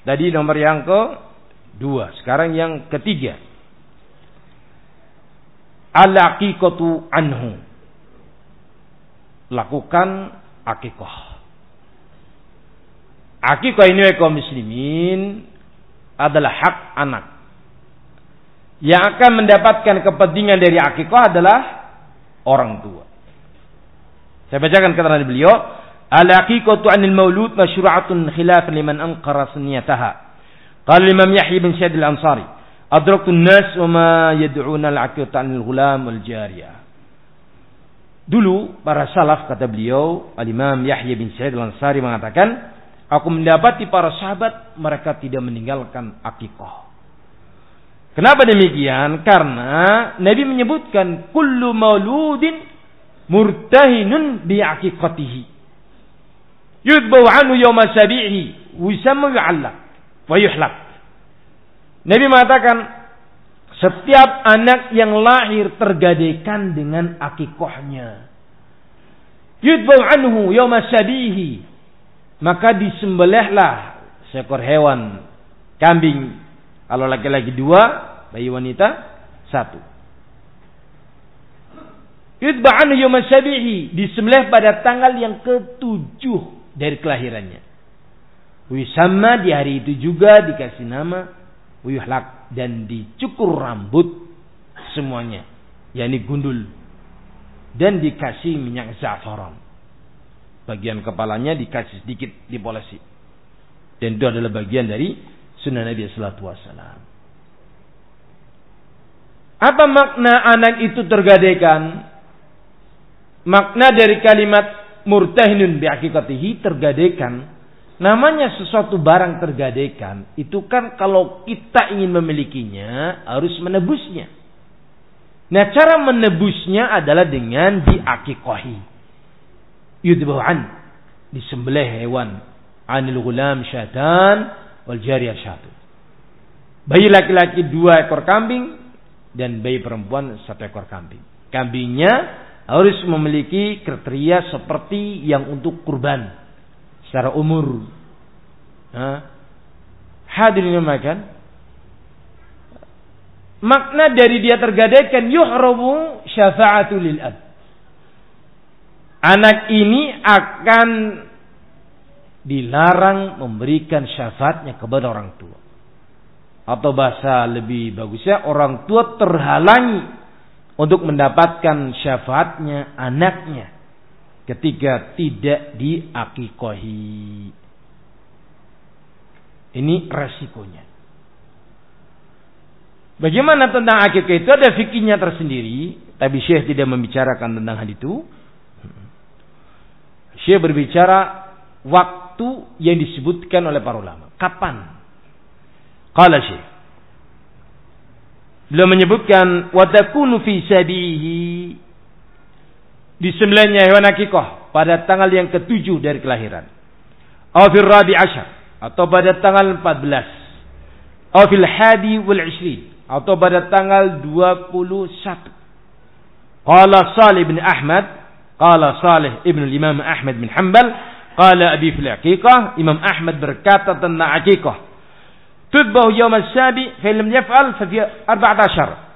Speaker 1: tadi nomor yang ke dua, sekarang yang ketiga. Al-aqiqatu anhu. Lakukan akikah. Akikah ini kaum muslimin adalah hak anak. Yang akan mendapatkan kepentingan dari akikah adalah orang tua. Saya bacakan kata beliau, "Al-aqiqatu 'anil maulud masyru'atun khilaf liman anqara sunniyataha." Qala Imam Yahya bin Sa'id al-Ansari, "Adraktu an-nas wa ma yad'una al-aqiqata 'anil ghulam wal jariyah." Dulu para salaf kata beliau, Al-Imam Yahya bin Sa'id al-Ansari mengatakan, Aku mendapati para sahabat mereka tidak meninggalkan akikah. Kenapa demikian? Karena Nabi menyebutkan kullu mauludin murtahinun bi aqiqatihi. Yudbau anhu yawma sabihi wisamu yu'allaq wa yuhlaq. Nabi mengatakan setiap anak yang lahir tergadaikan dengan akikahnya. Yudbau anhu yawma maka disembelihlah seekor hewan kambing kalau laki-laki dua bayi wanita satu yutba'an yawma sabihi disembelih pada tanggal yang ketujuh dari kelahirannya. Wisama di hari itu juga dikasih nama Wiyuhlak dan dicukur rambut semuanya. yakni gundul. Dan dikasih minyak zafaran. Bagian kepalanya dikasih sedikit dipolesi. Dan itu adalah bagian dari sunnah Nabi Sallallahu Wasallam. Apa makna anak itu tergadaikan? Makna dari kalimat murtahinun bi'akikatihi tergadaikan Namanya sesuatu barang tergadaikan, itu kan kalau kita ingin memilikinya harus menebusnya. Nah cara menebusnya adalah dengan diakikohi. Yudbawan. Disembelih hewan. Anil gulam syaitan wal jariyah syaitan. Bayi laki-laki dua ekor kambing dan bayi perempuan satu ekor kambing. Kambingnya harus memiliki kriteria seperti yang untuk kurban secara umur. Hadirin makan. Makna dari dia tergadaikan yuhramu syafa'atul lil ab. Anak ini akan dilarang memberikan syafaatnya kepada orang tua. Atau bahasa lebih bagusnya orang tua terhalangi untuk mendapatkan syafaatnya anaknya ketika tidak diakikohi. Ini resikonya. Bagaimana tentang akikah itu ada fikihnya tersendiri, tapi Syekh tidak membicarakan tentang hal itu. Syekh berbicara waktu yang disebutkan oleh para ulama. Kapan? Qala Syekh. Beliau menyebutkan watakunu fi sabihi disembelihnya hewan akikah pada tanggal yang ketujuh dari kelahiran. Awfir rabi ashar atau pada tanggal 14. Awfil hadi wal ishrin atau pada tanggal 21. Qala Salih bin Ahmad, qala Salih ibn Imam Ahmad bin Hanbal, qala Abi fil aqiqah, Imam Ahmad berkata tentang akikah. Tudbahu yawm as-sabi, fa lam yaf'al fa fi 14.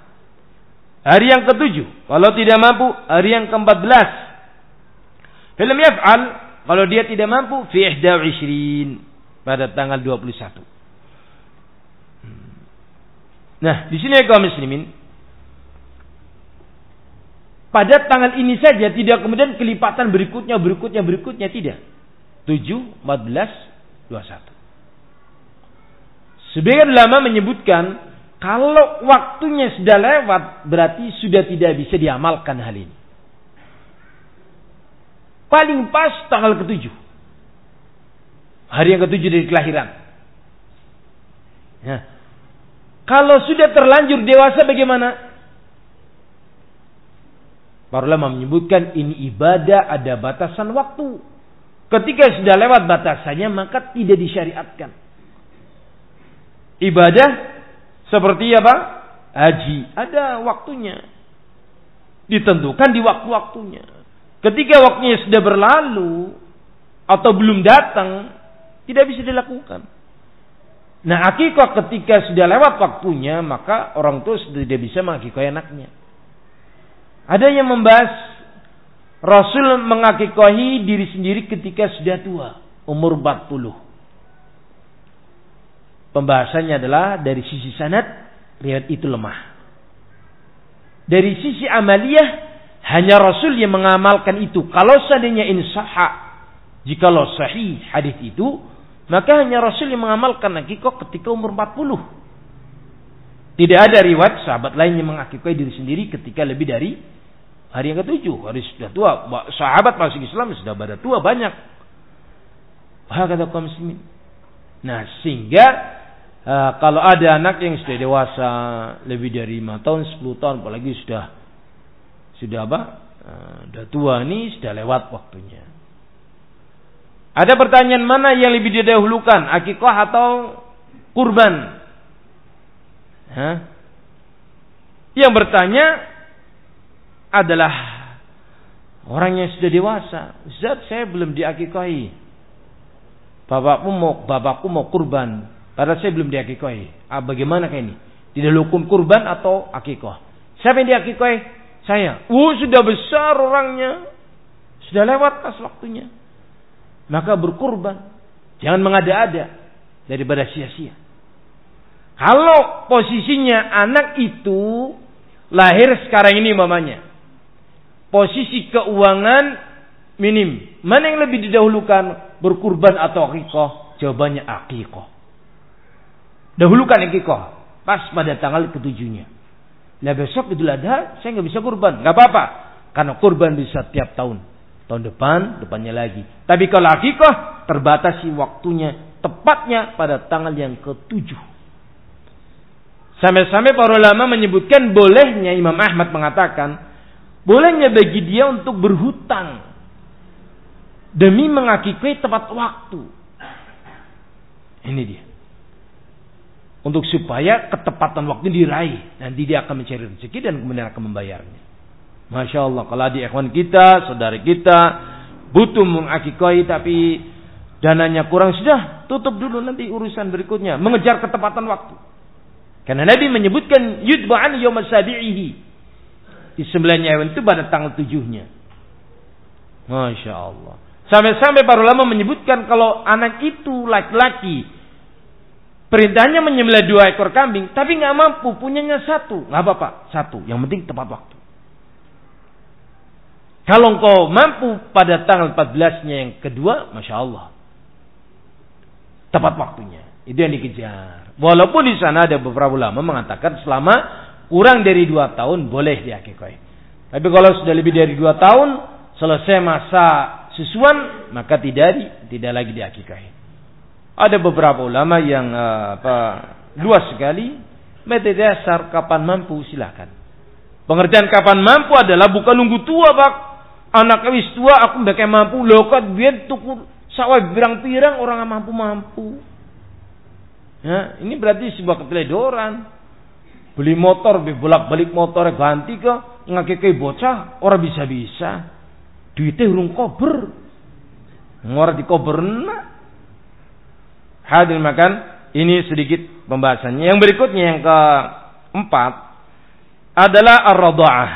Speaker 1: Hari yang ketujuh. Kalau tidak mampu, hari yang keempat belas. Film yaf'al. Kalau dia tidak mampu, fi ihda ishrin. Pada tanggal 21. Nah, di sini kaum muslimin. Pada tanggal ini saja tidak kemudian kelipatan berikutnya, berikutnya, berikutnya. Tidak. 7, 14, 21. Sebagian ulama menyebutkan kalau waktunya sudah lewat, berarti sudah tidak bisa diamalkan hal ini. Paling pas tanggal ketujuh. Hari yang ketujuh dari kelahiran. Ya. Kalau sudah terlanjur dewasa bagaimana? Para ulama menyebutkan ini ibadah ada batasan waktu. Ketika sudah lewat batasannya maka tidak disyariatkan. Ibadah seperti apa? Haji. Ada waktunya. Ditentukan di waktu-waktunya. Ketika waktunya sudah berlalu. Atau belum datang. Tidak bisa dilakukan. Nah akikah ketika sudah lewat waktunya. Maka orang tua sudah tidak bisa mengakikah anaknya. Ada yang membahas. Rasul mengakikahi diri sendiri ketika sudah tua. Umur 40. Pembahasannya adalah dari sisi sanad riwayat itu lemah. Dari sisi amaliyah hanya Rasul yang mengamalkan itu. Kalau seandainya insaha, jikalau sahih hadis itu, maka hanya Rasul yang mengamalkan akikah ketika umur 40. Tidak ada riwayat sahabat lain yang mengakikah diri sendiri ketika lebih dari hari yang ketujuh. Hari sudah tua. Sahabat masuk Islam sudah pada tua banyak. Hakata kaum muslimin. Nah, sehingga Uh, kalau ada anak yang sudah dewasa lebih dari lima tahun, 10 tahun, apalagi sudah sudah apa? Uh, sudah tua ini sudah lewat waktunya. Ada pertanyaan mana yang lebih didahulukan, akikah atau kurban? Hah? Yang bertanya adalah orang yang sudah dewasa. Ustaz, saya belum diakikahi. Bapakku mau bapakku mau kurban. Padahal saya belum diakikohi. Ah, bagaimana kayak ini? Tidak hukum kurban atau akikoh? Siapa yang diakikohi? Saya. Oh, sudah besar orangnya. Sudah lewat pas waktunya. maka berkurban. Jangan mengada-ada daripada sia-sia. Kalau posisinya anak itu lahir sekarang ini mamanya. Posisi keuangan minim. Mana yang lebih didahulukan? Berkurban atau akikoh? Jawabannya akikoh. Dahulukan akikoh. Pas pada tanggal ketujuhnya. Nah besok Idul Adha saya nggak bisa kurban. Nggak apa-apa. Karena kurban bisa tiap tahun. Tahun depan, depannya lagi. Tapi kalau akikoh terbatasi waktunya. Tepatnya pada tanggal yang ketujuh. Sampai-sampai para ulama menyebutkan bolehnya Imam Ahmad mengatakan bolehnya bagi dia untuk berhutang demi mengakikui tepat waktu. Ini dia. Untuk supaya ketepatan waktu diraih. Nanti dia akan mencari rezeki dan kemudian akan membayarnya. Masya Allah. Kalau adik ikhwan kita, saudara kita, butuh mengakikoi tapi dananya kurang. Sudah, tutup dulu nanti urusan berikutnya. Mengejar ketepatan waktu. Karena Nabi menyebutkan yudba'an yawm sabi'ihi. Di sembilannya hewan itu pada tanggal tujuhnya. Masya Allah. Sampai-sampai para ulama menyebutkan kalau anak itu laki-laki. Perintahnya menyembelih dua ekor kambing. Tapi nggak mampu. Punyanya satu. Nggak apa-apa. Satu. Yang penting tepat waktu. Kalau engkau mampu pada tanggal 14-nya yang kedua. Masya Allah. Tepat waktunya. Itu yang dikejar. Walaupun di sana ada beberapa ulama mengatakan selama kurang dari dua tahun boleh diakikoi. Tapi kalau sudah lebih dari dua tahun selesai masa susuan maka tidak tidak lagi diakikoi. Ada beberapa ulama yang uh, apa luas sekali metode dasar kapan mampu silakan. Pengertian kapan mampu adalah bukan nunggu tua pak. Anak wis tua aku udah kayak mampu lokat biar tuku sawah pirang-pirang orang mampu-mampu. Ya, ini berarti sebuah keteledoran. Beli motor, bolak-balik motor ganti ke ngakeke bocah, orang bisa-bisa. Duitnya urung kober. Ngora di kober Hadir makan, ini sedikit pembahasannya. Yang berikutnya yang keempat adalah ar-radha'ah.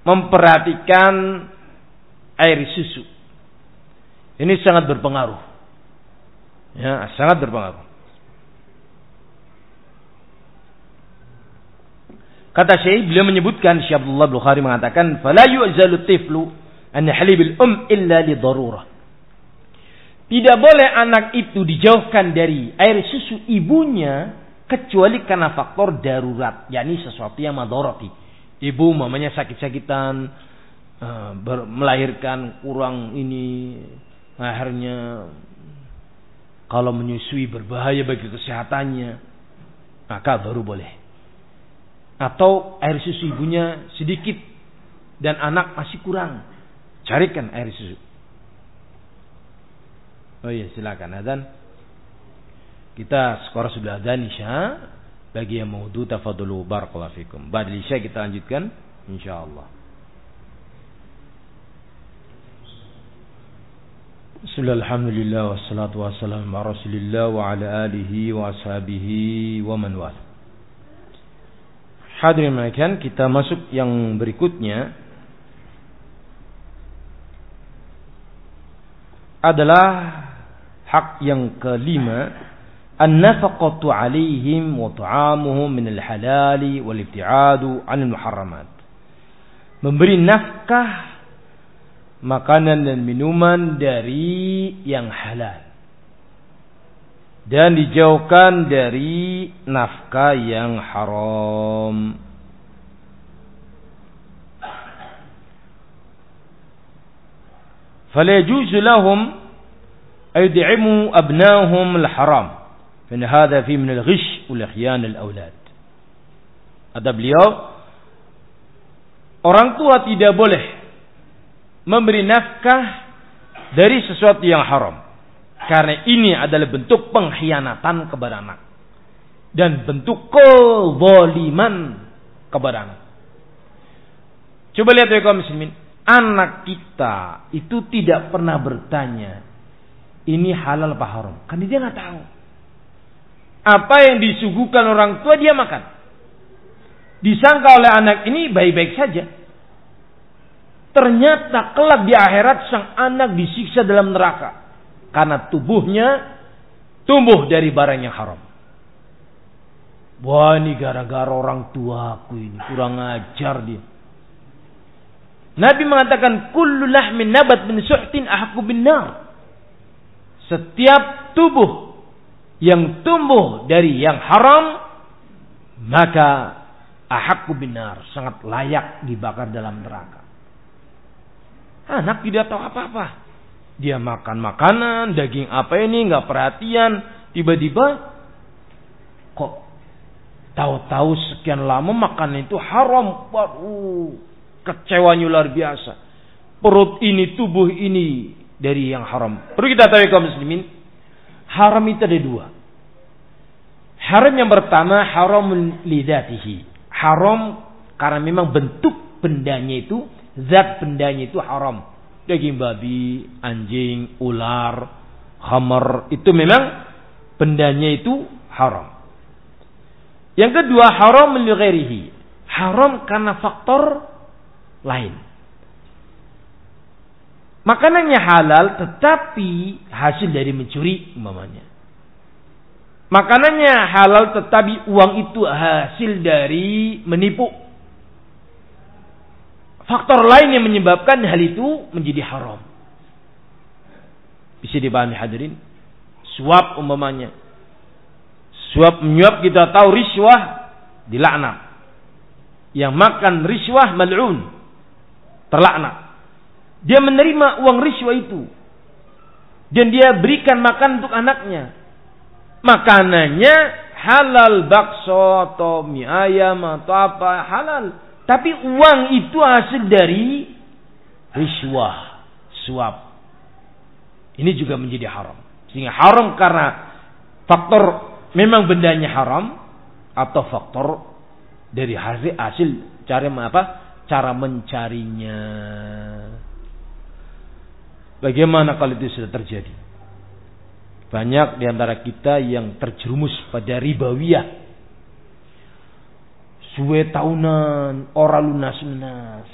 Speaker 1: Memperhatikan air susu. Ini sangat berpengaruh. Ya, sangat berpengaruh. Kata Syekh beliau menyebutkan Syekh Abdullah Bukhari mengatakan fala yu'zalu tiflu an halibil um illa li darurah. Tidak boleh anak itu dijauhkan dari air susu ibunya kecuali karena faktor darurat, yakni sesuatu yang madoroti. Ibu mamanya sakit-sakitan, uh, melahirkan kurang ini, akhirnya kalau menyusui berbahaya bagi kesehatannya, maka baru boleh atau air susu ibunya sedikit dan anak masih kurang. Carikan air susu. Oh iya silakan Adan. Kita skor sudah ada Isya. Bagi yang mau du tafadulu barakallahu fikum. Ba'da Isya kita lanjutkan insyaallah. Bismillah alhamdulillah wassalatu wassalamu ala rasulillah wa ala alihi wa ashabihi wa man wala. Hadirin melakukan kita masuk yang berikutnya adalah hak yang kelima an-nafaqatu 'alaihim wa ta'amuhum min al-halali wal ibti'adu 'anil muharramat. Memberi nafkah makanan dan minuman dari yang halal dan dijauhkan dari nafkah yang haram. فلا يجوز لهم أن يدعموا أبنائهم الحرام فإن هذا في من الغش والإخيان الأولاد Ada beliau Orang tua tidak boleh Memberi nafkah Dari sesuatu yang haram karena ini adalah bentuk pengkhianatan kepada anak. Dan bentuk kezaliman kepada anak. Coba lihat ya kaum muslimin. Anak kita itu tidak pernah bertanya. ini halal apa haram. Karena dia nggak tahu. Apa yang disuguhkan orang tua dia makan. Disangka oleh anak ini baik-baik saja. Ternyata kelak di akhirat sang anak disiksa dalam neraka karena tubuhnya tumbuh dari barang yang haram. Wah ini gara-gara orang tua aku ini kurang ajar dia. Nabi mengatakan kullu lahmin nabat min suhtin ahqqu bin nar. Setiap tubuh yang tumbuh dari yang haram maka ahqqu bin nar, sangat layak dibakar dalam neraka. Anak tidak tahu apa-apa. Dia makan makanan, daging apa ini, nggak perhatian. Tiba-tiba, kok tahu-tahu sekian lama makan itu haram. Waduh, kecewanya luar biasa. Perut ini, tubuh ini dari yang haram. Perlu kita tahu kaum muslimin, haram itu ada dua. Haram yang pertama haram lidatihi. Haram karena memang bentuk bendanya itu zat bendanya itu haram. Daging babi, anjing, ular, hammer itu memang bendanya itu haram. Yang kedua haram li Haram karena faktor lain. Makanannya halal tetapi hasil dari mencuri umpamanya. Makanannya halal tetapi uang itu hasil dari menipu faktor lain yang menyebabkan hal itu menjadi haram. Bisa dipahami hadirin? Suap umpamanya. Suap menyuap kita tahu riswah dilaknat. Yang makan riswah mal'un. Terlaknat. Dia menerima uang riswah itu. Dan dia berikan makan untuk anaknya. Makanannya halal bakso atau mie ayam atau apa halal tapi uang itu hasil dari riswah, suap. Ini juga menjadi haram. Sehingga haram karena faktor memang bendanya haram atau faktor dari hasil hasil cara apa? Cara mencarinya. Bagaimana kalau itu sudah terjadi? Banyak di antara kita yang terjerumus pada ribawiyah. Suwe tahunan ora lunas-lunas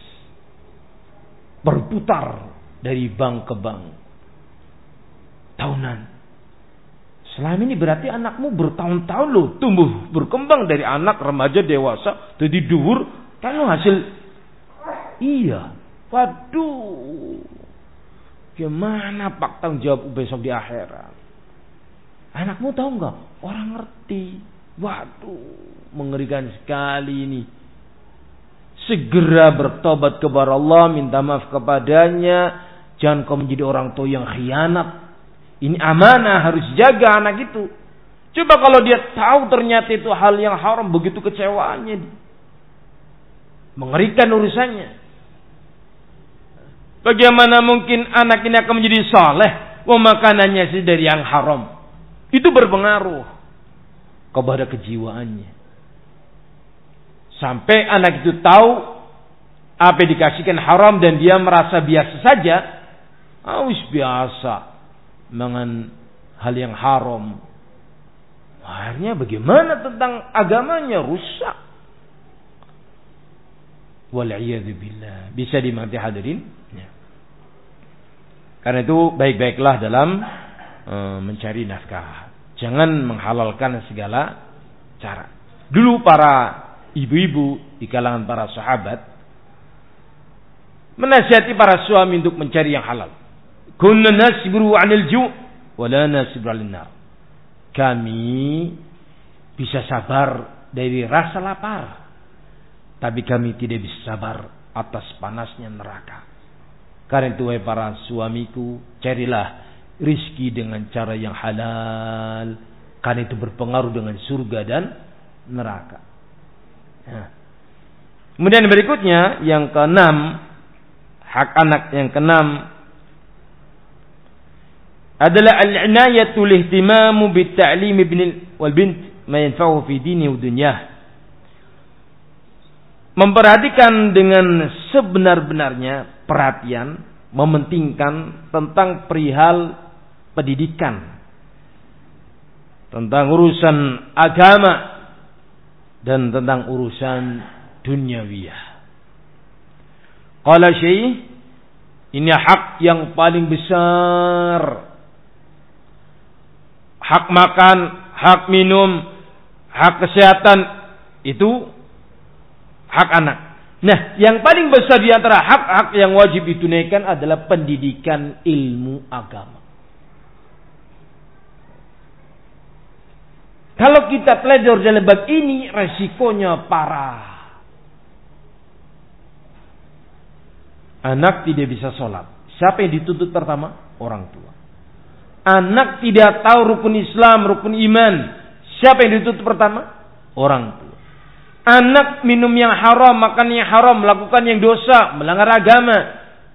Speaker 1: berputar dari bank ke bank. Tahunan. Selama ini berarti anakmu bertahun-tahun loh tumbuh berkembang dari anak remaja dewasa jadi duhur kan hasil? Iya. Waduh gimana pak tanggung jawab besok di akhirat anakmu tahu nggak orang ngerti waduh mengerikan sekali ini. Segera bertobat kepada Allah, minta maaf kepadanya. Jangan kau menjadi orang tua yang khianat. Ini amanah, harus jaga anak itu. Coba kalau dia tahu ternyata itu hal yang haram, begitu kecewaannya. Mengerikan urusannya. Bagaimana mungkin anak ini akan menjadi saleh? Wah makanannya sih dari yang haram. Itu berpengaruh kepada kejiwaannya. Sampai anak itu tahu apa yang dikasihkan haram dan dia merasa biasa saja. Awis biasa dengan hal yang haram. Akhirnya bagaimana tentang agamanya rusak. Wal'iyadzubillah. Bisa dimengerti hadirin? Karena itu baik-baiklah dalam uh, mencari nafkah. Jangan menghalalkan segala cara. Dulu para ibu-ibu di kalangan para sahabat menasihati para suami untuk mencari yang halal. Kunna nasibru 'anil ju' wa la nasibru 'anil. Kami bisa sabar dari rasa lapar, tapi kami tidak bisa sabar atas panasnya neraka. Karena itu wahai para suamiku, carilah rizki dengan cara yang halal. Karena itu berpengaruh dengan surga dan neraka. Ya. Kemudian berikutnya yang keenam hak anak yang keenam adalah al-inayatu lihtimamu bit-ta'lim ibn wal bint ma fi dini wa dunyah. Memperhatikan dengan sebenar-benarnya perhatian, mementingkan tentang perihal pendidikan, tentang urusan agama, dan tentang urusan duniawiyah. Qala syekh ini hak yang paling besar hak makan, hak minum, hak kesehatan itu hak anak. Nah, yang paling besar di antara hak-hak yang wajib ditunaikan adalah pendidikan ilmu agama. Kalau kita pledor dalam bab ini, resikonya parah. Anak tidak bisa sholat. Siapa yang dituntut pertama? Orang tua. Anak tidak tahu rukun Islam, rukun iman. Siapa yang dituntut pertama? Orang tua. Anak minum yang haram, makan yang haram, melakukan yang dosa, melanggar agama.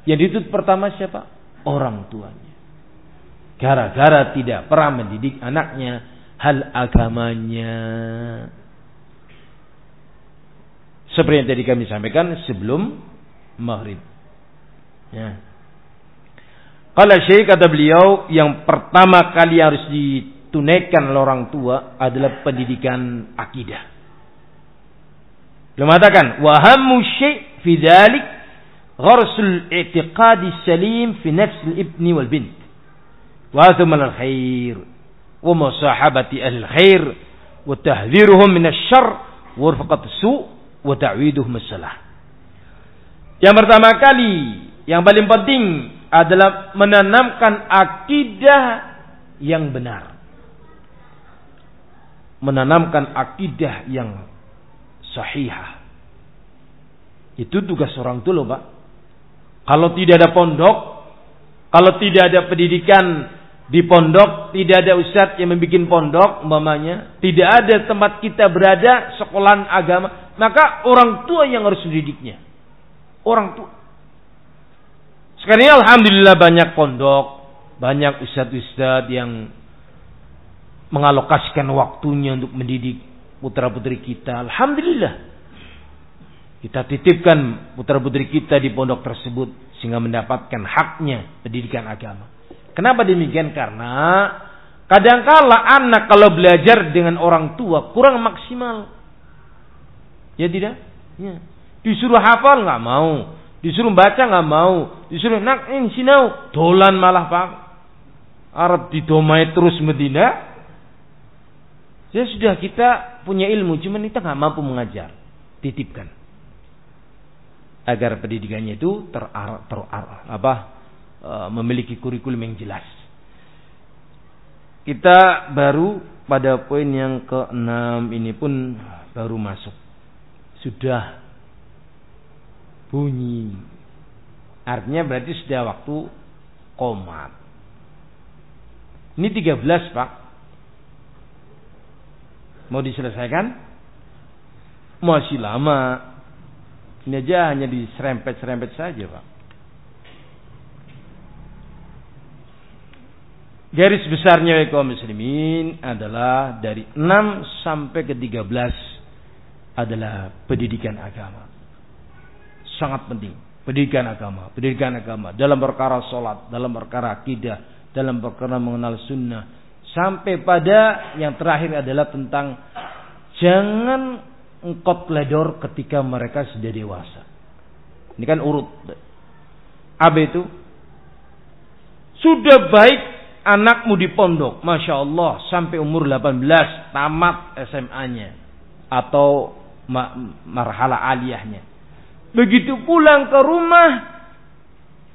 Speaker 1: Yang dituntut pertama siapa? Orang tuanya. Gara-gara tidak pernah mendidik anaknya hal agamanya. Seperti yang tadi kami sampaikan sebelum maghrib. Ya. Kalau Syekh kata beliau yang pertama kali harus ditunaikan oleh orang tua adalah pendidikan akidah. Beliau mengatakan, "Wa hammu syai' fi dzalik gharsul i'tiqadi salim fi nafs al-ibni wal bint." Wa al-khair wa musahabati ahli khair wa tahdhiruhum min asy-syarr wa rifqat su wa ta'widuhum salah. Yang pertama kali, yang paling penting adalah menanamkan akidah yang benar. Menanamkan akidah yang sahihah. Itu tugas orang tua loh, Pak. Kalau tidak ada pondok, kalau tidak ada pendidikan di pondok tidak ada ustadz yang membuat pondok umpamanya tidak ada tempat kita berada sekolahan agama maka orang tua yang harus mendidiknya orang tua sekarang alhamdulillah banyak pondok banyak ustadz-ustadz yang mengalokasikan waktunya untuk mendidik putra putri kita alhamdulillah kita titipkan putra putri kita di pondok tersebut sehingga mendapatkan haknya pendidikan agama Kenapa demikian? Karena kadangkala anak kalau belajar dengan orang tua kurang maksimal. Ya tidak? Ya. Disuruh hafal nggak mau, disuruh baca nggak mau, disuruh nak ini sinau, dolan malah pak. Arab didomai terus Medina. Ya sudah kita punya ilmu, cuman kita nggak mampu mengajar. Titipkan agar pendidikannya itu terarah ter, apa Uh, memiliki kurikulum yang jelas. Kita baru pada poin yang keenam ini pun baru masuk. Sudah bunyi. Artinya berarti sudah waktu komat. Ini 13 Pak. Mau diselesaikan? Masih lama. Ini aja hanya diserempet-serempet saja Pak. Garis besarnya kaum muslimin adalah dari 6 sampai ke 13 adalah pendidikan agama. Sangat penting. Pendidikan agama, pendidikan agama dalam perkara sholat, dalam perkara akidah, dalam perkara mengenal sunnah. Sampai pada yang terakhir adalah tentang jangan engkau teledor ketika mereka sudah dewasa. Ini kan urut. Apa itu? Sudah baik anakmu di pondok, masya Allah sampai umur 18 tamat SMA-nya atau marhala aliyahnya. Begitu pulang ke rumah,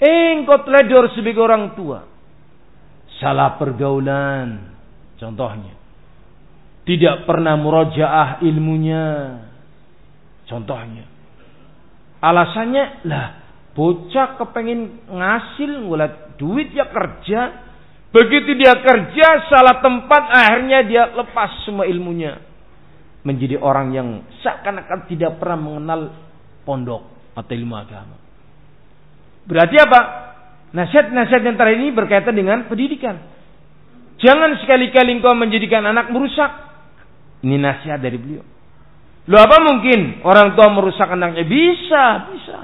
Speaker 1: eh engkau teledor sebagai orang tua. Salah pergaulan, contohnya. Tidak pernah murojaah ilmunya, contohnya. Alasannya, lah bocah kepengen ngasil, ngulat duit ya kerja, Begitu dia kerja salah tempat akhirnya dia lepas semua ilmunya. Menjadi orang yang seakan-akan tidak pernah mengenal pondok atau ilmu agama. Berarti apa? Nasihat-nasihat yang terakhir ini berkaitan dengan pendidikan. Jangan sekali-kali engkau menjadikan anak merusak. Ini nasihat dari beliau. Lo apa mungkin orang tua merusak anaknya? Bisa, bisa.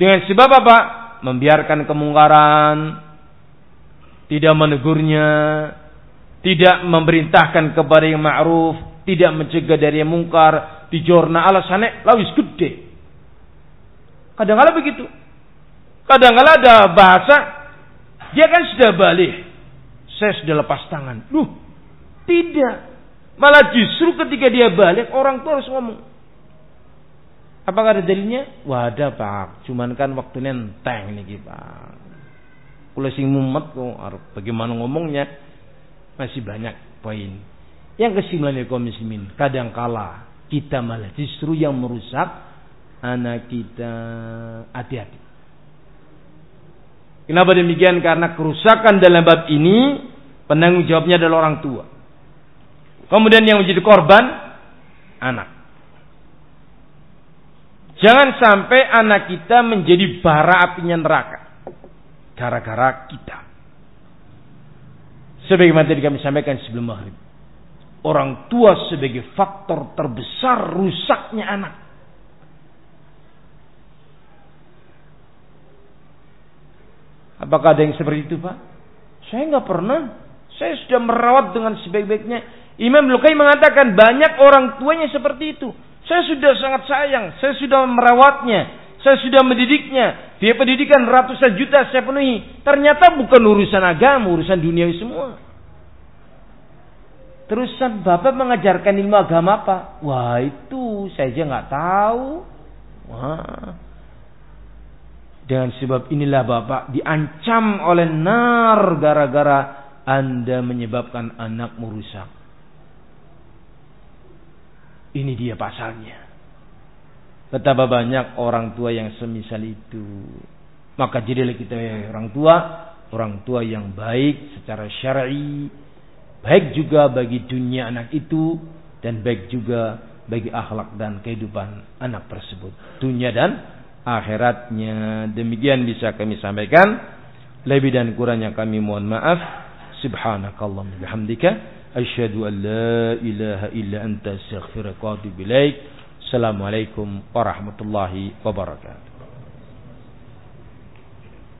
Speaker 1: Dengan sebab apa? Membiarkan kemungkaran, tidak menegurnya, tidak memerintahkan kepada yang ma'ruf, tidak mencegah dari yang mungkar, dijorna alasannya lawis gede. Kadang-kala begitu. Kadang-kala ada bahasa, dia kan sudah balik. saya sudah lepas tangan. Duh, tidak. Malah justru ketika dia balik, orang tua harus ngomong. Apakah ada dalilnya? Wah ada pak, cuman kan waktunya enteng nih pak. Kalau sing mumet kok, bagaimana ngomongnya? Masih banyak poin. Yang kesimpulannya kaum muslimin, kadang kala kita malah justru yang merusak anak kita hati-hati. Kenapa demikian? Karena kerusakan dalam bab ini penanggung jawabnya adalah orang tua. Kemudian yang menjadi korban anak. Jangan sampai anak kita menjadi bara apinya neraka. Gara-gara kita. Sebagaimana tadi kami sampaikan sebelum maghrib. Orang tua sebagai faktor terbesar rusaknya anak. Apakah ada yang seperti itu Pak? Saya nggak pernah. Saya sudah merawat dengan sebaik-baiknya. Imam Lukai mengatakan banyak orang tuanya seperti itu. Saya sudah sangat sayang. Saya sudah merawatnya. Saya sudah mendidiknya. Dia pendidikan ratusan juta saya penuhi. Ternyata bukan urusan agama, urusan dunia semua. Terusan Bapak mengajarkan ilmu agama apa? Wah itu saya aja nggak tahu. Wah. Dengan sebab inilah Bapak diancam oleh nar gara-gara Anda menyebabkan anak merusak. Ini dia pasalnya. Betapa banyak orang tua yang semisal itu. Maka jadilah kita orang tua, orang tua yang baik secara syar'i, baik juga bagi dunia anak itu dan baik juga bagi akhlak dan kehidupan anak tersebut. Dunia dan akhiratnya. Demikian bisa kami sampaikan. Lebih dan kurangnya kami mohon maaf. Subhanakallah bihamdika asyhadu an la ilaha illa anta astaghfiruka wa. Assalamualaikum warahmatullahi wabarakatuh.